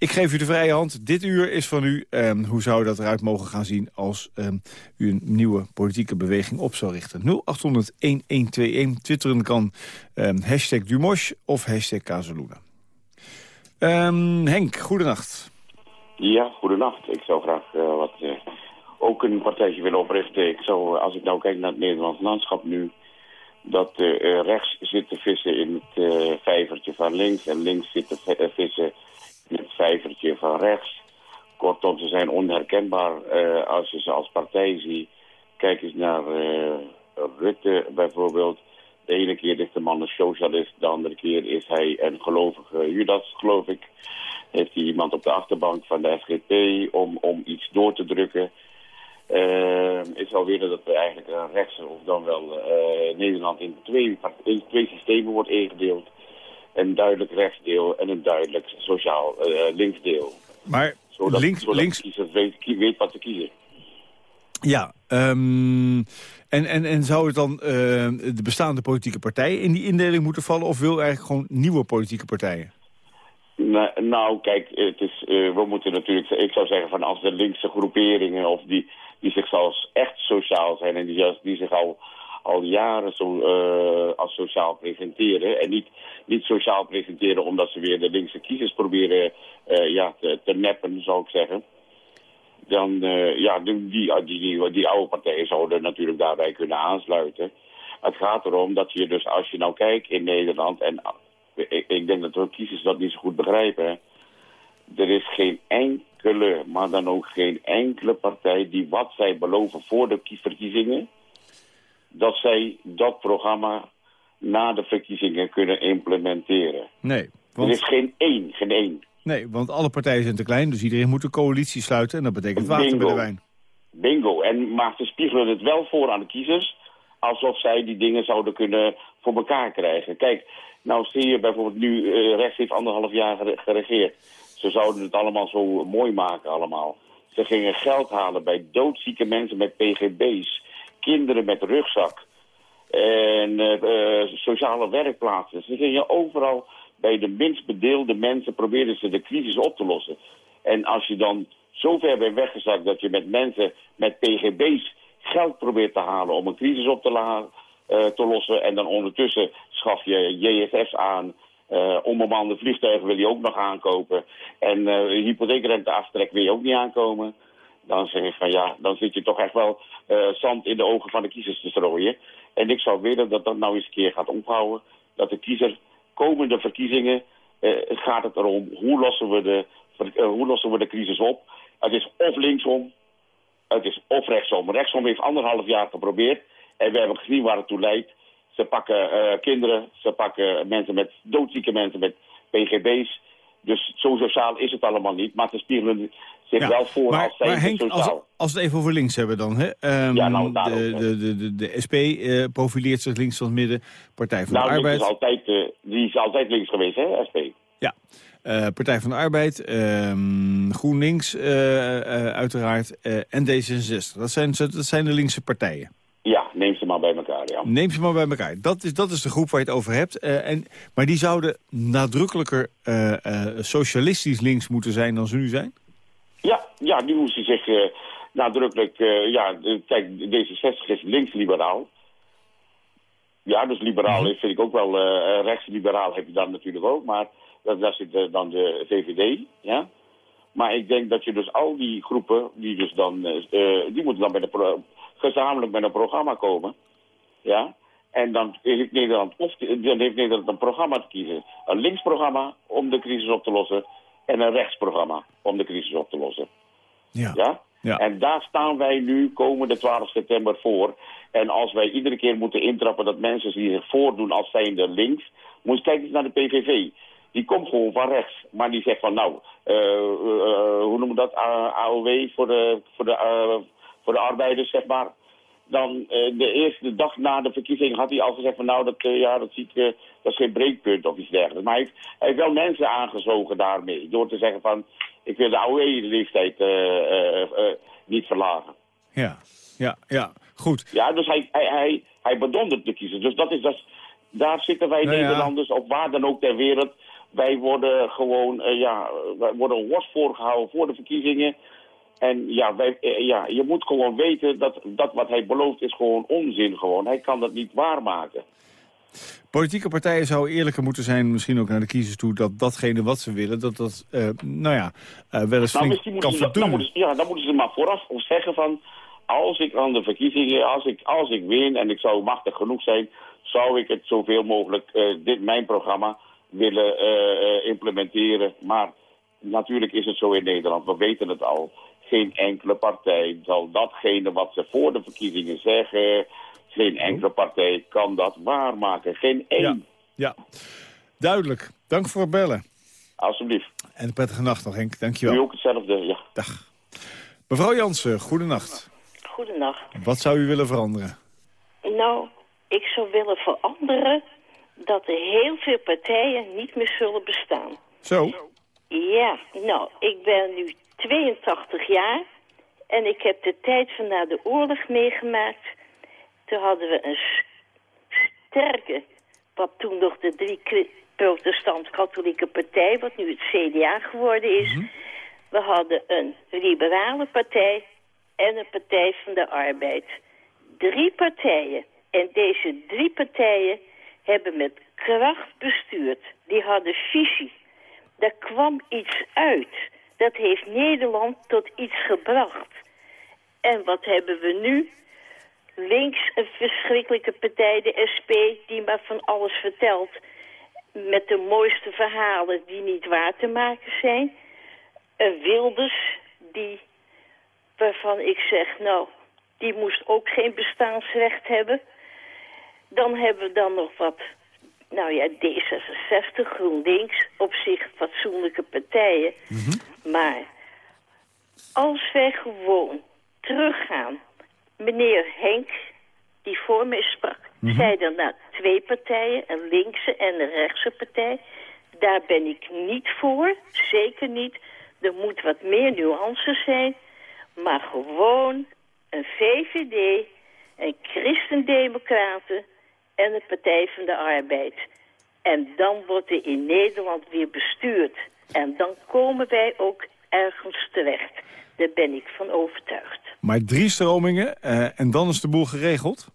Ik geef u de vrije hand. Dit uur is van u. Um, hoe zou dat eruit mogen gaan zien als um, u een nieuwe politieke beweging op zou richten? 0800-1121. Twitteren kan um, hashtag Dumosh of hashtag Kazeluna. Henk, goedenacht. Ja, goedenacht. Ik zou graag uh, wat, uh, ook een partijtje willen oprichten. Ik zou, als ik nou kijk naar het Nederlands landschap nu... dat rechts zit te vissen in het vijvertje van links... en links zit te vissen het vijvertje van rechts. Kortom, ze zijn onherkenbaar uh, als je ze als partij ziet. Kijk eens naar uh, Rutte bijvoorbeeld. De ene keer is de man een socialist, de andere keer is hij een gelovige Judas, geloof ik. Heeft hij iemand op de achterbank van de SGP om, om iets door te drukken. Uh, is alweer dat er eigenlijk een rechts of dan wel Nederland in twee, in twee systemen wordt ingedeeld een duidelijk rechtsdeel en een duidelijk sociaal uh, linksdeel. Maar zodat, links... Zodat links... weet, weet, wat te kiezen. Ja, um, en, en, en zou het dan uh, de bestaande politieke partijen in die indeling moeten vallen... of wil eigenlijk gewoon nieuwe politieke partijen? Nou, nou kijk, het is, uh, we moeten natuurlijk... Ik zou zeggen van als de linkse groeperingen... of die, die zichzelf echt sociaal zijn en die, die zich al al jaren zo, uh, als sociaal presenteren. En niet, niet sociaal presenteren omdat ze weer de linkse kiezers proberen uh, ja, te, neppen, zou ik zeggen. Dan, uh, ja, die, die, die, die oude partijen zouden natuurlijk daarbij kunnen aansluiten. Het gaat erom dat je dus, als je nou kijkt in Nederland... en ik, ik denk dat de kiezers dat niet zo goed begrijpen... er is geen enkele, maar dan ook geen enkele partij... die wat zij beloven voor de verkiezingen dat zij dat programma na de verkiezingen kunnen implementeren. Nee. Want... Er is geen één, geen één. Nee, want alle partijen zijn te klein, dus iedereen moet een coalitie sluiten... en dat betekent water Bingo. bij de wijn. Bingo. En maar ze spiegelen het wel voor aan de kiezers... alsof zij die dingen zouden kunnen voor elkaar krijgen. Kijk, nou zie je bijvoorbeeld nu... Uh, rechts heeft anderhalf jaar geregeerd. Ze zouden het allemaal zo mooi maken allemaal. Ze gingen geld halen bij doodzieke mensen met pgb's kinderen met rugzak en uh, sociale werkplaatsen. Ze gingen overal bij de minst bedeelde mensen proberen ze de crisis op te lossen. En als je dan zo ver bent weggezakt dat je met mensen met pgb's geld probeert te halen om een crisis op te, uh, te lossen... en dan ondertussen schaf je JSF's aan, uh, onbemande vliegtuigen wil je ook nog aankopen... en uh, hypotheekrenteaftrek wil je ook niet aankomen dan zeg ik van ja, dan zit je toch echt wel uh, zand in de ogen van de kiezers te strooien. En ik zou willen dat dat nou eens een keer gaat ophouden. Dat de kiezer komende verkiezingen uh, gaat het erom hoe lossen, we de, uh, hoe lossen we de crisis op. Het is of linksom, het is of rechtsom. Rechtsom heeft anderhalf jaar geprobeerd en we hebben gezien waar het toe leidt. Ze pakken kinderen, ze pakken mensen met doodzieke mensen met PGB's. Dus zo sociaal is het allemaal niet, maar ze spiegelen zich wel voor maar, als maar Henk, als, als we het even over links hebben dan. Hè? Um, Ja, nou, de, de, de, de, de SP uh, profileert zich links van het midden. Partij van nou, de links Arbeid. is altijd, uh, die is altijd links geweest, hè, SP. Ja. Uh, Partij van de Arbeid, um, GroenLinks uiteraard en D66. Dat zijn, dat zijn de linkse partijen. Ja, neem ze maar bij elkaar, ja. Neem ze maar bij elkaar. Dat is, dat is de groep waar je het over hebt. Uh, en, maar die zouden nadrukkelijker uh, uh, socialistisch links moeten zijn dan ze nu zijn? Ja, ja die moesten zich nadrukkelijk... ja, kijk, D66 is linksliberaal. Ja, dus liberaal is, vind ik ook wel... rechtsliberaal heb je dan natuurlijk ook, maar daar zit dan de VVD, ja. Maar ik denk dat je dus al die groepen, die dus dan... die moeten dan bij de gezamenlijk met een programma komen. Ja? En dan heeft Nederland, of, dan heeft Nederland een programma te kiezen. Een linksprogramma om de crisis op te lossen. En een rechtsprogramma om de crisis op te lossen. Ja. ja? Ja. En daar staan wij nu komende 12 september voor. En als wij iedere keer moeten intrappen dat mensen die zich voordoen als zijnde links... Moet je kijken naar de PVV. die komt gewoon van rechts. Maar die zegt van, nou, eh, eh, hoe noemen we dat, AOW voor de, voor, de, eh, voor de arbeiders, zeg maar. Dan eh, de eerste dag na de verkiezing had hij al gezegd van, nou, dat, eh, ja, dat, zie ik, eh, dat is geen breekpunt of iets dergelijks. Maar hij heeft, hij heeft wel mensen aangezogen daarmee. Door te zeggen van, ik wil de eh, eh, niet verlagen. Ja, ja, ja. Goed. Ja, dus hij, hij, hij, hij bedondert de kiezers. Dus dat is, dat daar zitten wij Nou ja. Nederlanders op waar dan ook ter wereld. Wij worden gewoon, ja, wij worden een worst voorgehouden voor de verkiezingen. En ja, wij, eh, ja, je moet gewoon weten dat, dat wat hij belooft is gewoon onzin gewoon. Hij kan dat niet waarmaken. Politieke partijen zouden eerlijker moeten zijn, misschien ook naar de kiezers toe, dat datgene wat ze willen, dat dat, eh, nou ja, eh, wel eens Nou, flink kan dat- dan ze, ja, dan moeten ze maar vooraf zeggen van... als ik aan de verkiezingen, als ik, als ik win en ik zou machtig genoeg zijn... zou ik het zoveel mogelijk, dit mijn programma, willen implementeren. Maar natuurlijk is het zo in Nederland, we weten het al... geen enkele partij zal datgene wat ze voor de verkiezingen zeggen... geen enkele partij kan dat waarmaken. Geen één. Ja, duidelijk. Dank voor het bellen. Alsjeblieft. En een prettige nacht nog, Henk. U Dankjewel. ook hetzelfde, ja. Dag. Mevrouw Jansen, goedenacht. Goedenacht. Wat zou u willen veranderen? Nou, ik zou willen veranderen dat er heel veel partijen niet meer zullen bestaan. Zo? Ja, nou, ik ben nu 82 jaar en ik heb de tijd van na de oorlog meegemaakt. Toen hadden we een sterke, wat toen nog de drie protestant-katholieke partij, wat nu het CDA geworden is. We hadden een liberale partij en een partij van de arbeid. Drie partijen. En deze drie partijen hebben met kracht bestuurd. Die hadden visie. Daar kwam iets uit. Dat heeft Nederland tot iets gebracht. En wat hebben we nu? Links een verschrikkelijke partij, de SP, die maar van alles vertelt. Met de mooiste verhalen die niet waar te maken zijn. Een Wilders, die, waarvan ik zeg, nou, die moest ook geen bestaansrecht hebben. Dan hebben we dan nog wat, nou ja, D66, GroenLinks, op zich fatsoenlijke partijen. Maar als wij gewoon teruggaan, meneer Henk, die voor mij sprak, zei dan nou twee partijen, een linkse en een rechtse partij. Daar ben ik niet voor, zeker niet. Er moet wat meer nuance zijn, maar gewoon een VVD, een Christendemocraten en een Partij van de Arbeid. En dan wordt er in Nederland weer bestuurd. En dan komen wij ook ergens terecht. Daar ben ik van overtuigd. Maar drie stromingen eh, en dan is de boel geregeld?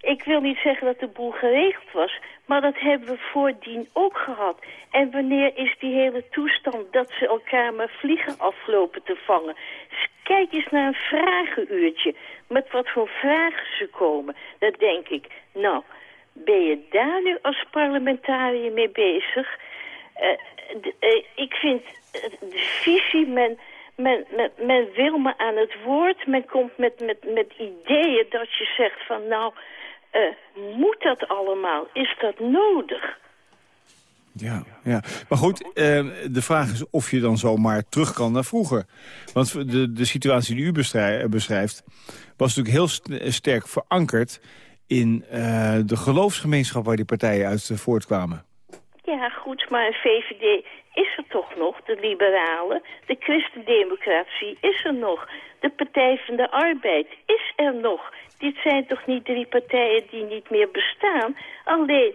Ik wil niet zeggen dat de boel geregeld was, maar dat hebben we voordien ook gehad. En wanneer is die hele toestand dat ze elkaar maar vliegen aflopen te vangen? Kijk eens naar een vragenuurtje, met wat voor vragen ze komen. Dan denk ik, nou, ben je daar nu als parlementariër mee bezig? Eh, eh, ik vind eh, de visie, men, men, men, wil me aan het woord. Men komt met, met, met ideeën dat je zegt van nou, moet dat allemaal? Is dat nodig? Ja, ja. Maar goed, de vraag is of je dan zomaar terug kan naar vroeger. Want de, de situatie die u beschrijft... was natuurlijk heel st- sterk verankerd in eh, de geloofsgemeenschap... waar die partijen uit eh, voortkwamen. Ja, goed, maar een VVD is er toch nog, de liberalen. De christendemocratie is er nog. De Partij van de Arbeid is er nog. Dit zijn toch niet drie partijen die niet meer bestaan? Alleen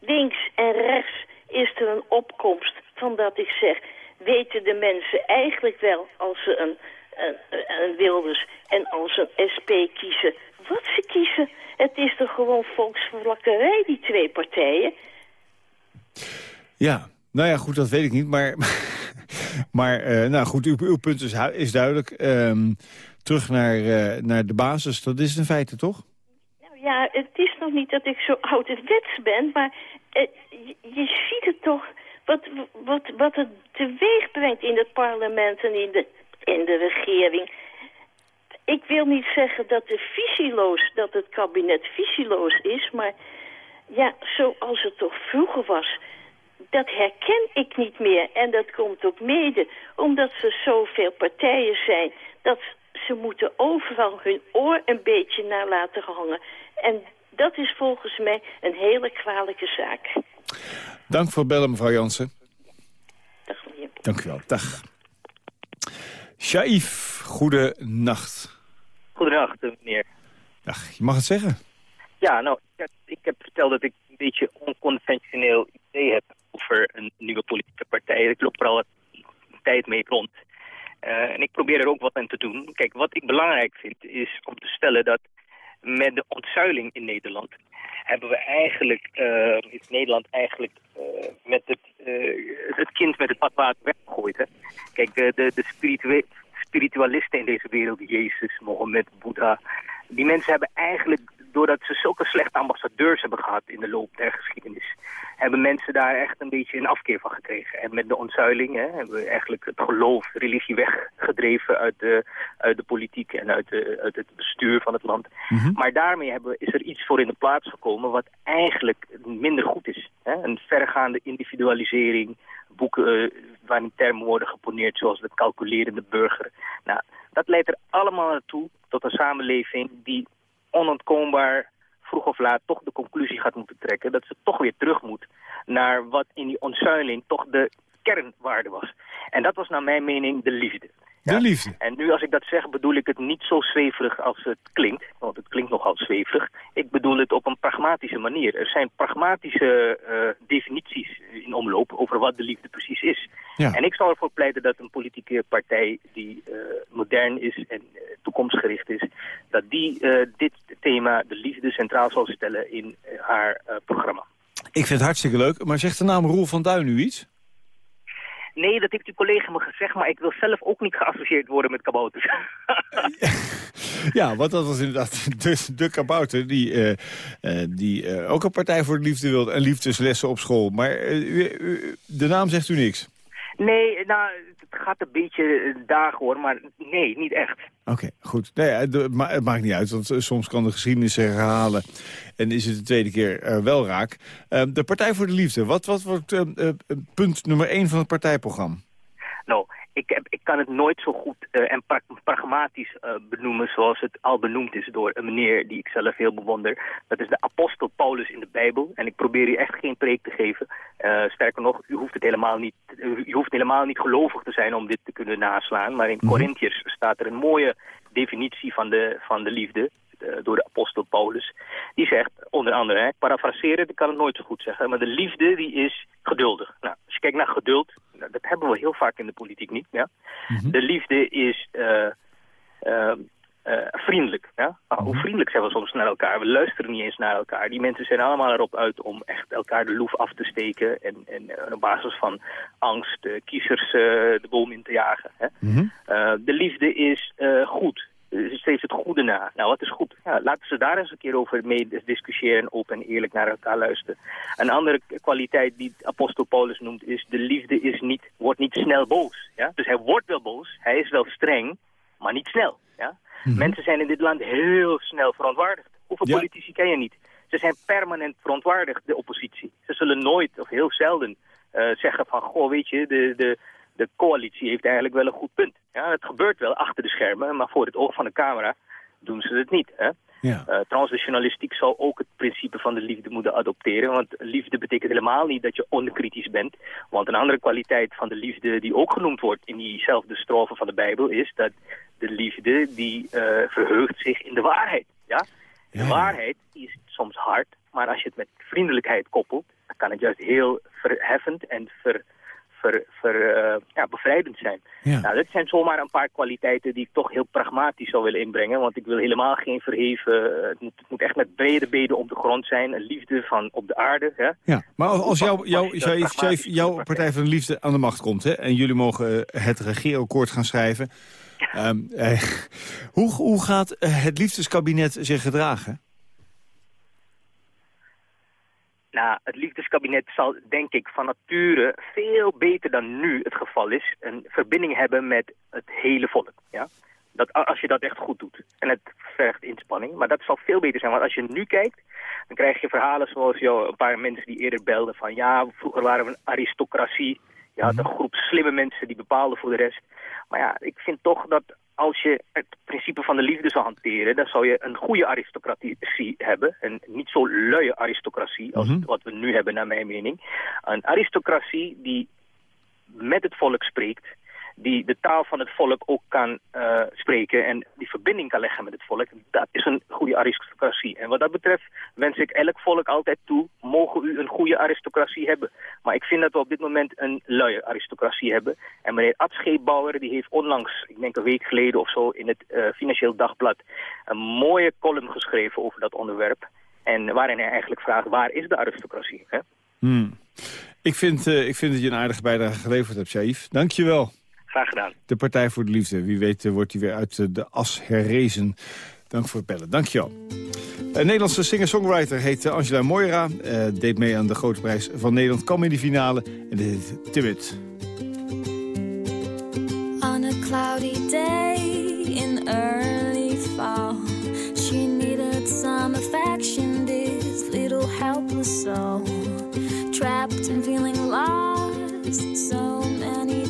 links en rechts is er een opkomst van dat ik zeg... weten de mensen eigenlijk wel als ze een, een Wilders en als een SP kiezen... wat ze kiezen? Het is toch gewoon volksverlakkerij, die twee partijen? Ja, nou ja, goed, dat weet ik niet. Maar, maar eh, nou goed, uw, uw punt is, is duidelijk. Ehm, terug naar, naar de basis, dat is een feite, toch? Nou ja, het is nog niet dat ik zo ouderwets ben, maar je, je ziet het toch wat, wat, wat het teweeg brengt in het parlement en in de, in de regering. Ik wil niet zeggen dat, de visieloos, dat het kabinet visieloos is, maar ja, zoals het toch vroeger was. dat herken ik niet meer. En dat komt ook mede omdat er zoveel partijen zijn... dat ze moeten overal hun oor een beetje naar laten hangen. En dat is volgens mij een hele kwalijke zaak. Dank voor bellen, mevrouw Jansen. Dag, meneer. Dank u wel. Dag. Shaif, goede nacht. Goedendag, meneer. Dag, je mag het zeggen. Ja, nou, ik heb, ik heb verteld dat ik een beetje onconventioneel idee heb over een nieuwe politieke partij. Ik loop er al een tijd mee rond. Eh, en ik probeer er ook wat aan te doen. Kijk, wat ik belangrijk vind is om te stellen dat met de ontzuiling in Nederland hebben we eigenlijk, uh, is Nederland eigenlijk uh, met het, het kind met het badwater weggegooid. Hè? Kijk, de, de, de spiritua spiritualisten in deze wereld, Jezus, Mohammed, Boeddha, die mensen hebben eigenlijk, doordat ze zulke slechte ambassadeurs hebben gehad in de loop der geschiedenis, hebben mensen daar echt een beetje een afkeer van gekregen. En met de ontzuiling hè, hebben we eigenlijk het geloof, religie weggedreven uit de, uit de politiek en uit, de, uit het bestuur van het land. Maar daarmee hebben, is er iets voor in de plaats gekomen wat eigenlijk minder goed is. Hè? Een verregaande individualisering, boeken eh, waarin termen worden geponeerd zoals de calculerende burger. Nou, dat leidt er allemaal naartoe tot een samenleving die onontkoombaar vroeg of laat toch de conclusie gaat moeten trekken dat ze toch weer terug moet naar wat in die ontzuiling toch de kernwaarde was. En dat was naar mijn mening de liefde. De liefde. En nu als ik dat zeg bedoel ik het niet zo zweverig als het klinkt, want het klinkt nogal zweverig. Ik bedoel het op een pragmatische manier. Er zijn pragmatische eh, definities in omloop over wat de liefde precies is. Ja. En ik zal ervoor pleiten dat een politieke partij die eh, modern is en eh, toekomstgericht is, dat die eh, dit thema, de liefde, centraal zal stellen in haar eh, programma. Ik vind het hartstikke leuk, maar zegt de naam Roel van Duin nu iets? Nee, dat heeft uw collega me gezegd, maar ik wil zelf ook niet geassocieerd worden met kabouters. Ja, want dat was inderdaad de, de kabouter die, eh, eh, die eh, ook een partij voor de liefde wilde en liefdeslessen op school. Maar u- u- de naam zegt u niks. Nee, nou, het gaat een beetje eh, dagen hoor, maar nee, niet echt. Oké, goed. Nee, maar het maakt niet uit, want eh, soms kan de geschiedenis zich herhalen. En is het de tweede keer eh, wel raak. Eh, de Partij voor de Liefde, wat, wat wordt eh, eh, punt nummer één van het partijprogramma? Nou, ik, ik kan het nooit zo goed eh, en pra- pragmatisch eh, benoemen zoals het al benoemd is door een meneer die ik zelf heel bewonder. Dat is de apostel Paulus in de Bijbel. En ik probeer u echt geen preek te geven. Eh, sterker nog, u hoeft, het helemaal niet, u hoeft helemaal niet gelovig te zijn om dit te kunnen naslaan. Maar in Corinthiërs staat er een mooie definitie van de, van de liefde door de apostel Paulus. Die zegt, onder andere, hè, parafraseren, ik kan het nooit zo goed zeggen, maar de liefde die is geduldig. Nou, als je kijkt naar geduld, dat hebben we heel vaak in de politiek niet. Ja? De liefde is eh, eh, eh, vriendelijk. Ja? Nou, hoe vriendelijk zijn we soms naar elkaar? We luisteren niet eens naar elkaar. Die mensen zijn allemaal erop uit om echt elkaar de loef af te steken en, en eh, op basis van angst kiezers de boom in te jagen. Hè? Eh, de liefde is goed. Streeft het goede na. Nou, wat is goed? Ja, laten ze daar eens een keer over mee dis- discussiëren en open en eerlijk naar elkaar luisteren. Een andere kwaliteit die apostel Paulus noemt is... de liefde is niet, wordt niet snel boos. Ja? Dus hij wordt wel boos, hij is wel streng, maar niet snel. Ja? Mensen zijn in dit land heel snel verontwaardigd. Hoeveel Ja. politici ken je niet? Ze zijn permanent verontwaardigd, de oppositie. Ze zullen nooit of heel zelden eh, zeggen van... goh, weet je, de, de, de coalitie heeft eigenlijk wel een goed punt. Ja, het gebeurt wel achter de schermen, maar voor het oog van de camera doen ze het niet. Hè? Ja. Eh, trouwens, de journalistiek zou ook het principe van de liefde moeten adopteren. Want liefde betekent helemaal niet dat je onkritisch bent. Want een andere kwaliteit van de liefde die ook genoemd wordt in diezelfde strofe van de Bijbel... is dat de liefde die eh, verheugt zich in de waarheid. Ja? De waarheid die is soms hard, maar als je het met vriendelijkheid koppelt... dan kan het juist heel verheffend en ver, ver, ver, eh, ja, bevrijdend zijn. Ja. Nou, dit zijn zomaar een paar kwaliteiten die ik toch heel pragmatisch zou willen inbrengen. Want ik wil helemaal geen verheven... eh, het, moet, het moet echt met brede beden op de grond zijn. Een liefde van op de aarde. Hè? Ja, maar als, jouw, Partij voor de Liefde aan de macht komt... Hè, en jullie mogen eh, het regeerakkoord gaan schrijven... Ehm, eh, hoe, hoe gaat het liefdeskabinet zich gedragen? Nou, het liefdeskabinet zal, denk ik, van nature veel beter dan nu het geval is... een verbinding hebben met het hele volk. Ja? Dat, als je dat echt goed doet. En het vergt inspanning. Maar dat zal veel beter zijn, want als je nu kijkt, dan krijg je verhalen zoals jou, een paar mensen die eerder belden van ja, vroeger waren we een aristocratie. Je had een groep slimme mensen die bepaalden voor de rest. Maar ja, ik vind toch dat als je het principe van de liefde zou hanteren, dan zou je een goede aristocratie hebben. En niet zo'n luie aristocratie als wat we nu hebben, naar mijn mening. Een aristocratie die met het volk spreekt, die de taal van het volk ook kan eh, spreken en die verbinding kan leggen met het volk. Dat is een goede aristocratie. En wat dat betreft wens ik elk volk altijd toe, mogen u een goede aristocratie hebben. Maar ik vind dat we op dit moment een luie aristocratie hebben. En meneer Ad Scheepbouwer, die heeft onlangs, ik denk een week geleden of zo, in het eh, Financieel Dagblad een mooie column geschreven over dat onderwerp. En waarin hij eigenlijk vraagt, waar is de aristocratie? Hè? Hmm. Ik, vind, eh, ik vind dat je een aardige bijdrage geleverd hebt, Shaif. Dank je wel. Graag gedaan. De Partij voor de Liefde. Wie weet eh, wordt hij weer uit eh, de as herrezen. Dank voor het bellen. Dank je wel. Een Nederlandse singer-songwriter heet eh, Angela Moira. eh, deed mee aan de Grote Prijs van Nederland. Kwam in de finale en dit heet Timid. On a cloudy day in early fall, she needed some affection, this little helpless soul. Trapped and feeling lost, so many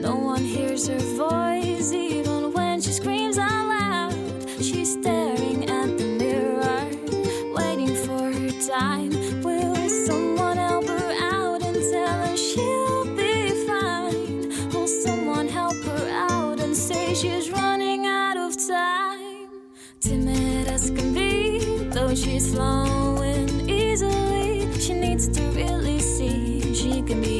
No one hears her voice, even when she screams out loud. She's staring at the mirror, waiting for her time. Will someone help her out and tell her she'll be fine? Will someone help her out and say she's running out of time? Timid as can be, though she's flowing easily, she needs to really see she can be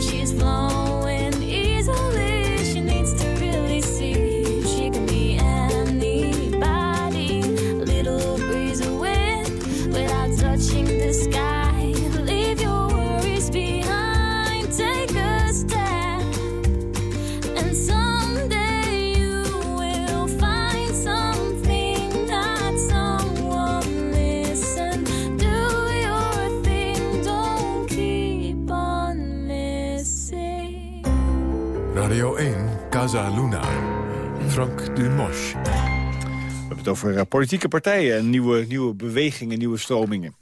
she's flown. 1, Casa Luna. Frank Dumosch. We hebben het over eh, politieke partijen en nieuwe, nieuwe bewegingen, nieuwe stromingen.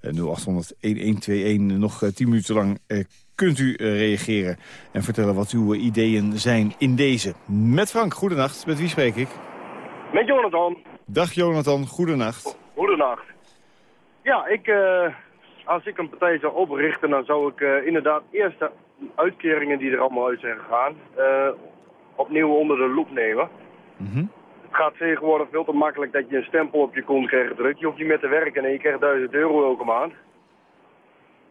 Eh, 0800-1121, nog eh, 10 minuten lang eh, kunt u eh, reageren... en vertellen wat uw ideeën zijn in deze. Met Frank, goedenacht. Met wie spreek ik? Met Jonathan. Dag Jonathan, goedenacht. Goedenacht. Ja, ik, eh, als ik een partij zou oprichten, dan zou ik eh, inderdaad eerst de uitkeringen die er allemaal uit zijn gegaan, eh, opnieuw onder de loep nemen. Het gaat tegenwoordig veel te makkelijk dat je een stempel op je kont krijgt gedrukt. Je hoeft niet meer te werken en je krijgt 1000 euro elke maand.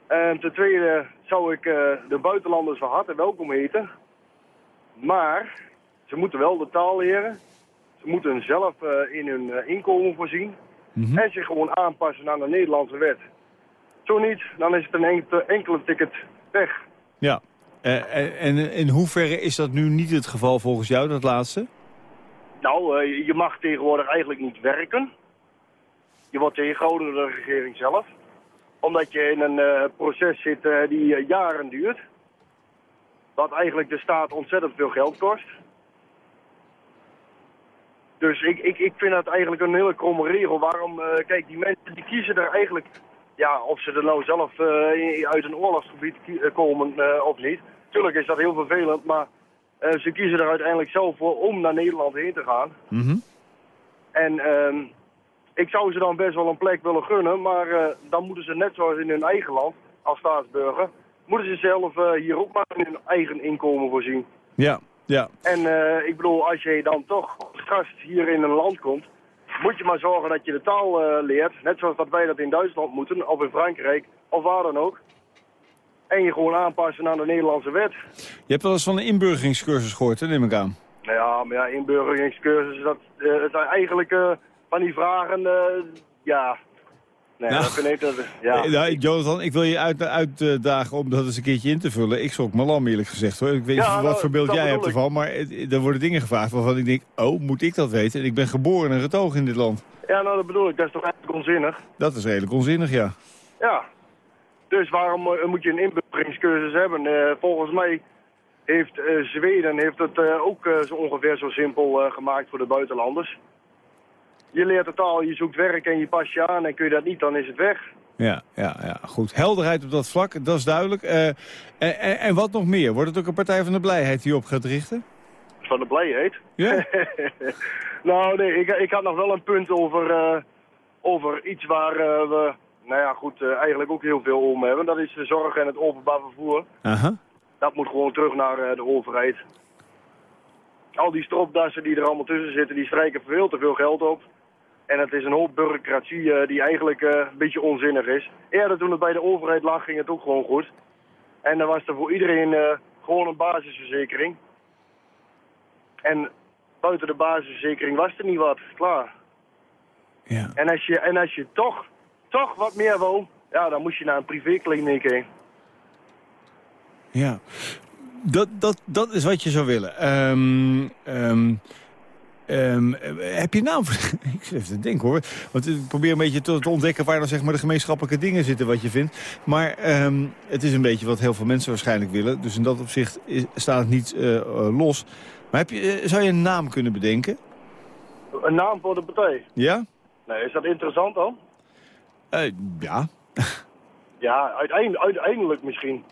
En ten tweede zou ik eh, de buitenlanders van harte welkom heten. Maar ze moeten wel de taal leren. Ze moeten zelf eh, in hun eh, inkomen voorzien. En zich gewoon aanpassen aan de Nederlandse wet. Zo niet, dan is het een enkele, enkele ticket weg. Ja. Eh, en in hoeverre is dat nu niet het geval volgens jou, dat laatste? Nou, eh, je mag tegenwoordig eigenlijk niet werken. Je wordt tegengehouden door de regering zelf. Omdat je in een eh, proces zit die jaren duurt. Wat eigenlijk de staat ontzettend veel geld kost. Dus ik, ik, ik vind dat eigenlijk een hele kromme regel. Waarom, kijk, die mensen die kiezen er eigenlijk... Ja, of ze er nou zelf eh, uit een oorlogsgebied eh, komen eh, of niet. Tuurlijk is dat heel vervelend, maar ze kiezen er uiteindelijk zelf voor om naar Nederland heen te gaan. En ehm, ik zou ze dan best wel een plek willen gunnen, maar dan moeten ze net zoals in hun eigen land, als staatsburger, moeten ze zelf hier ook maar in hun eigen inkomen voorzien. Ja, ja. En ik bedoel, als je dan toch als gast hier in een land komt, moet je maar zorgen dat je de taal eh, leert. Net zoals dat wij dat in Duitsland moeten, of in Frankrijk, of waar dan ook. En je gewoon aanpassen aan de Nederlandse wet. Je hebt wel eens van een inburgeringscursus gehoord, hè, neem ik aan. Nou ja, maar ja, inburgeringscursussen, dat eh, zijn eigenlijk eh, van die vragen, ja... Nee, Nou. dat vind ik dat... Ja. Eh, nou, Jonathan, ik wil je uit- uitdagen om dat eens een keertje in te vullen. Ik schrok me lam, eerlijk gezegd. hoor. Ik weet niet wat nou, voor beeld jij hebt ervan, maar het- er worden dingen gevraagd waarvan ik denk... oh, moet ik dat weten? En ik ben geboren en getogen in dit land. ja, nou dat bedoel ik, dat is toch eigenlijk onzinnig? Dat is redelijk onzinnig, ja. Ja. Dus waarom eh, moet je een inburgeringscursus hebben? Eh, volgens mij heeft Zweden heeft het ook zo ongeveer zo simpel gemaakt voor de buitenlanders. Je leert de taal, je zoekt werk en je past je aan en kun je dat niet, dan is het weg. Ja, ja, ja, goed. Helderheid op dat vlak, dat is duidelijk. Eh, en, en, en wat nog meer? Wordt het ook een partij van de blijheid die op gaat richten? Van de blijheid. Ja? nou nee, ik, ik had nog wel een punt over, eh, over iets waar eh, we, nou ja goed, eigenlijk ook heel veel om hebben. Dat is de zorg en het openbaar vervoer. Dat moet gewoon terug naar de overheid. Al die stropdassen die er allemaal tussen zitten, die strijken veel te veel geld op. En het is een hoop bureaucratie eh, die eigenlijk eh, een beetje onzinnig is. Eerder toen het bij de overheid lag, ging het ook gewoon goed. En dan was er voor iedereen eh, gewoon een basisverzekering. En buiten de basisverzekering was er niet wat, klaar. Ja. En als je, en als je toch, toch wat meer wil, ja, dan moest je naar een privékliniek heen. Ja, dat, dat, dat is wat je zou willen. Ehm, ehm, heb je naam ik zit even te denken hoor. Want ik probeer een beetje te, te ontdekken waar dan zeg maar de gemeenschappelijke dingen zitten wat je vindt. Maar ehm, het is een beetje wat heel veel mensen waarschijnlijk willen. Dus in dat opzicht is, staat het niet eh, eh, los. Maar heb je, eh, zou je een naam kunnen bedenken? Een naam voor de partij. Ja? Nee, is dat interessant dan? Eh, ja. Ja, uiteind- uiteindelijk misschien.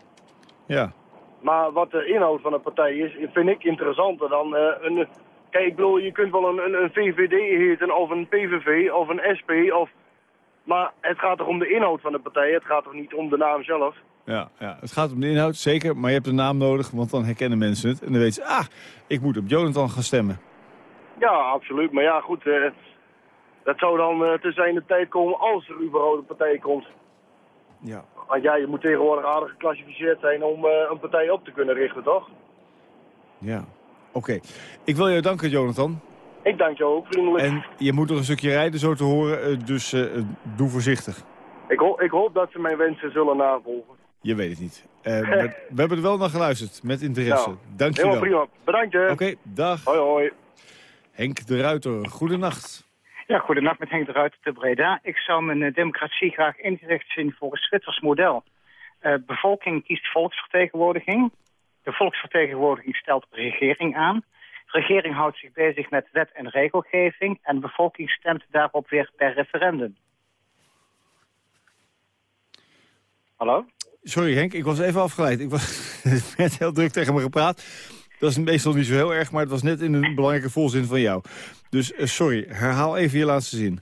Ja. Maar wat de inhoud van een partij is, vind ik interessanter dan een... Kijk, ik bedoel, je kunt wel een, een, een VVD heten of een PVV of een SP of... Maar het gaat toch om de inhoud van de partij, het gaat toch niet om de naam zelf? Ja, ja, het gaat om de inhoud, zeker. Maar je hebt een naam nodig, want dan herkennen mensen het. En dan weten ze, ah, ik moet op Jonathan gaan stemmen. Ja, absoluut. Maar ja, goed, eh, dat zou dan eh, te zijn de tijd komen als er überhaupt een partij komt. Ja. Want ja, je moet tegenwoordig aardig geclassificeerd zijn om eh, een partij op te kunnen richten, toch? Ja, oké. Ik wil je danken, Jonathan. Ik dank jou ook, vriendelijk. En je moet nog een stukje rijden, zo te horen. eh, Dus eh, doe voorzichtig. Ik, ho ik hoop dat ze mijn wensen zullen navolgen. Je weet het niet. Eh, maar we hebben er wel naar geluisterd, met interesse. Nou, Dank je wel. Helemaal prima. Bedankt, hè. Oké, dag. Hoi, hoi. Henk de Ruiter, goedenacht. Ja, goedenacht met Henk de Ruiter te Breda. Ik zou mijn eh, democratie graag ingericht zien voor een Zwitsers model. Eh bevolking kiest volksvertegenwoordiging. De volksvertegenwoordiging stelt de regering aan. De regering houdt zich bezig met wet en regelgeving. En de bevolking stemt daarop weer per referendum. Hallo? Sorry Henk, ik was even afgeleid. Ik was net heel druk tegen me gepraat. Dat is meestal niet zo heel erg, maar het was net in een belangrijke volzin van jou. Dus eh, sorry, herhaal even je laatste zin.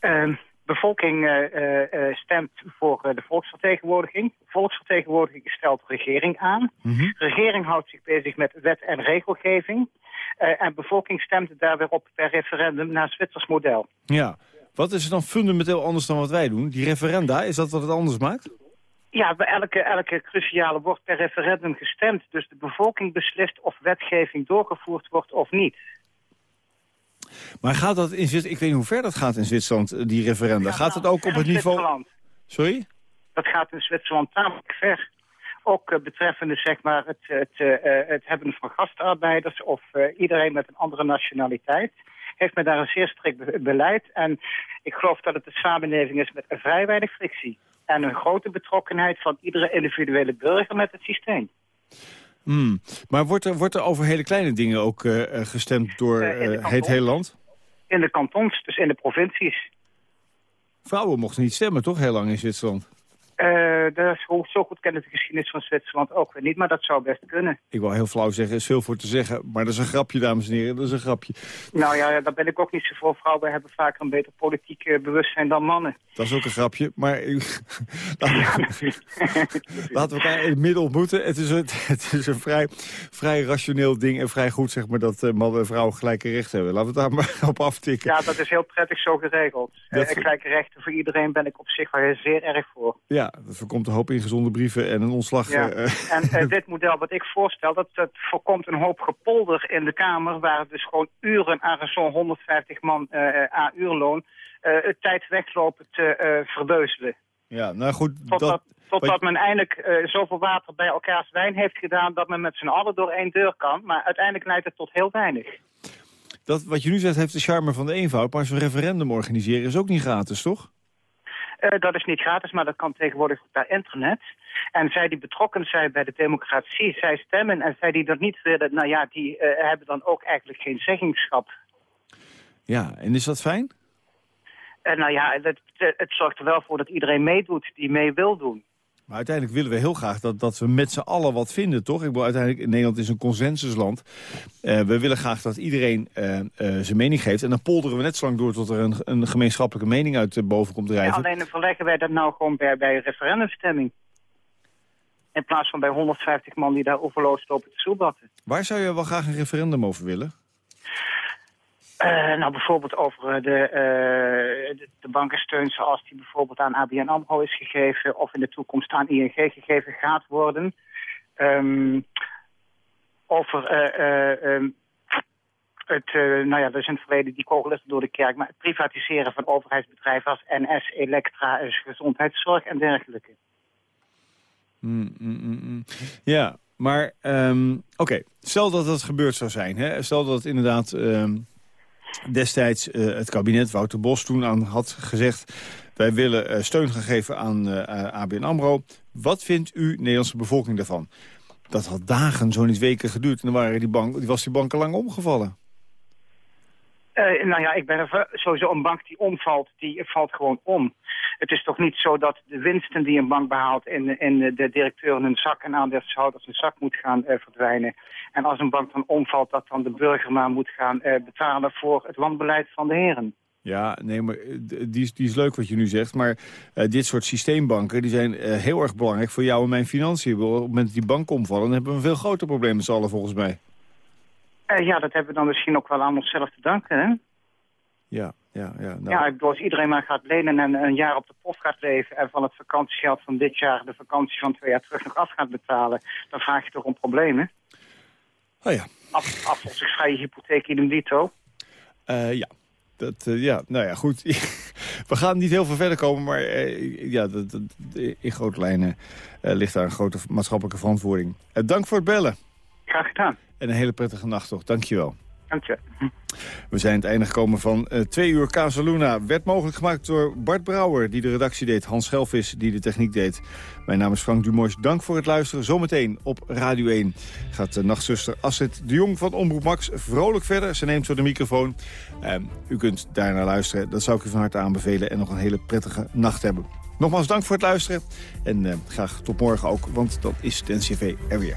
Eh, bevolking eh, eh, eh, stemt voor de volksvertegenwoordiging. Volksvertegenwoordiging stelt regering aan. De regering houdt zich bezig met wet en regelgeving. En bevolking stemt daar weer op per referendum naar Zwitsers model. Ja, wat is er dan fundamenteel anders dan wat wij doen? Die referenda, is dat wat het anders maakt? Ja, bij elke, elke cruciale wordt per referendum gestemd. Dus de bevolking beslist of wetgeving doorgevoerd wordt of niet. Maar gaat dat in Zwitserland, ik weet niet hoe ver dat gaat in Zwitserland, eh, die referenda. Gaat het ook op het niveau... Sorry? Dat gaat in Zwitserland tamelijk ver. Ook eh, betreffende zeg maar, het, het, eh, het hebben van gastarbeiders of iedereen met een andere nationaliteit. Heeft men daar een zeer strikt be- beleid. En ik geloof dat het een samenleving is met vrij weinig frictie. En een grote betrokkenheid van iedere individuele burger met het systeem. Hmm. Maar wordt er, wordt er over hele kleine dingen ook eh, eh, gestemd door Eh, het hele land? In de kantons, dus in de provincies. Vrouwen mochten niet stemmen, toch, heel lang in Zwitserland? Eh, dat is, zo goed kennen de geschiedenis van Zwitserland ook weer niet, maar dat zou best kunnen. Ik wil heel flauw zeggen, er is veel voor te zeggen. Maar dat is een grapje, dames en heren, dat is een grapje. Nou ja, daar ben ik ook niet zo voor. Vrouwen hebben vaker een beter politiek eh, bewustzijn dan mannen. Dat is ook een grapje, maar laten, we, elkaar in het midden ontmoeten. Het is, een, het is een vrij, vrij rationeel ding en vrij goed zeg maar, dat eh, mannen en vrouwen gelijke rechten hebben. Laten we het daar maar op aftikken. Ja, dat is heel prettig zo geregeld. Dat- gelijke rechten voor iedereen ben ik op zich wel zeer erg voor. Ja, dat voorkomt een hoop ingezonde brieven en een ontslag. Ja. eh, En eh, dit model wat ik voorstel, dat, dat voorkomt een hoop gepolder in de Kamer... waar dus gewoon uren aan zo'n 150 man eh aan uurloon... eh, het tijd weglopen te eh verbeuzelen. ja, nou goed. Totdat, dat, totdat men eindelijk eh, zoveel water bij elkaars wijn heeft gedaan... dat men met z'n allen door één deur kan. Maar uiteindelijk leidt het tot heel weinig. dat, wat je nu zegt heeft de charme van de eenvoud. Maar zo'n referendum organiseren is ook niet gratis, toch? Eh, dat is niet gratis, maar dat kan tegenwoordig per internet. En zij die betrokken zijn bij de democratie, zij stemmen. En zij die dat niet willen, nou ja, die eh, hebben dan ook eigenlijk geen zeggingschap. Ja, en is dat fijn? En nou ja, het, het zorgt er wel voor dat iedereen meedoet die mee wil doen. Maar uiteindelijk willen we heel graag dat, dat we met z'n allen wat vinden, toch? Ik bedoel, uiteindelijk, in Nederland is een consensusland. Eh, we willen graag dat iedereen eh, eh, zijn mening geeft. En dan polderen we net zo lang door tot er een, een gemeenschappelijke mening uit boven komt Ja, drijven. alleen dan verleggen wij dat nou gewoon bij, bij referendumstemming. In plaats van bij 150 man die daar overloos lopen te soebatten. Waar zou je wel graag een referendum over willen? Eh, nou, bijvoorbeeld over eh, de, eh, de, bankensteun zoals die bijvoorbeeld aan ABN AMRO is gegeven... of in de toekomst aan ING gegeven gaat worden. Ehm, over ehm, het, nou ja, dat is in het verleden die kogel door de kerk... maar het privatiseren van overheidsbedrijven als NS, Elektra, eh, gezondheidszorg en dergelijke. Mm, mm, mm. Ja, maar ehm, oké, stel dat dat gebeurd zou zijn. Hè? Stel dat inderdaad ehm, destijds eh, het kabinet, Wouter Bos, toen aan had gezegd... wij willen eh, steun gaan geven aan eh, ABN AMRO. Wat vindt u, Nederlandse bevolking, daarvan? Dat had dagen, zo niet weken geduurd. En dan waren die bank, was die banken lang omgevallen. Eh, nou ja, ik ben er sowieso een bank die omvalt, die valt gewoon om. Het is toch niet zo dat de winsten die een bank behaalt in de directeur in hun zak en aandeelhouders hun zak moet gaan eh, verdwijnen. En als een bank dan omvalt, dat dan de burger maar moet gaan eh, betalen voor het wanbeleid van de heren. Ja, nee, maar die is, die is leuk wat je nu zegt. Maar dit soort systeembanken die zijn heel erg belangrijk voor jou en mijn financiën. Op het moment dat die banken omvallen, dan hebben we een veel groter probleem met z'n allen volgens mij. Eh, ja, dat hebben we dan misschien ook wel aan onszelf te danken, hè? Ja, ja, ja. Nou, Ja, ik bedoel, als iedereen maar gaat lenen en een jaar op de pof gaat leven... en van het vakantiegeld van dit jaar de vakantie van twee jaar terug nog af gaat betalen... dan vraag je toch om problemen. Oh ja. Af, aflossingsvrije hypotheek idem dito. Eh, ja. Dat, eh, ja, nou ja, goed. We gaan niet heel veel verder komen, maar ja, dat, dat- in grote lijnen ligt daar een grote maatschappelijke verantwoording. Dank voor het bellen. Graag gedaan. En een hele prettige nacht toch. Dank je wel. Dank je. We zijn aan het einde gekomen van eh, twee uur Casaluna. Werd mogelijk gemaakt door Bart Brouwer, die de redactie deed. Hans Schelvis, die de techniek deed. Mijn naam is Frank Dumos. Dank voor het luisteren. Zometeen op Radio 1 gaat de nachtzuster Astrid de Jong van Omroep Max vrolijk verder. Ze neemt zo de microfoon. Eh, u kunt daarnaar luisteren. Dat zou ik u van harte aanbevelen. En nog een hele prettige nacht hebben. Nogmaals dank voor het luisteren. En eh, graag tot morgen ook, want dan is de NCV er weer.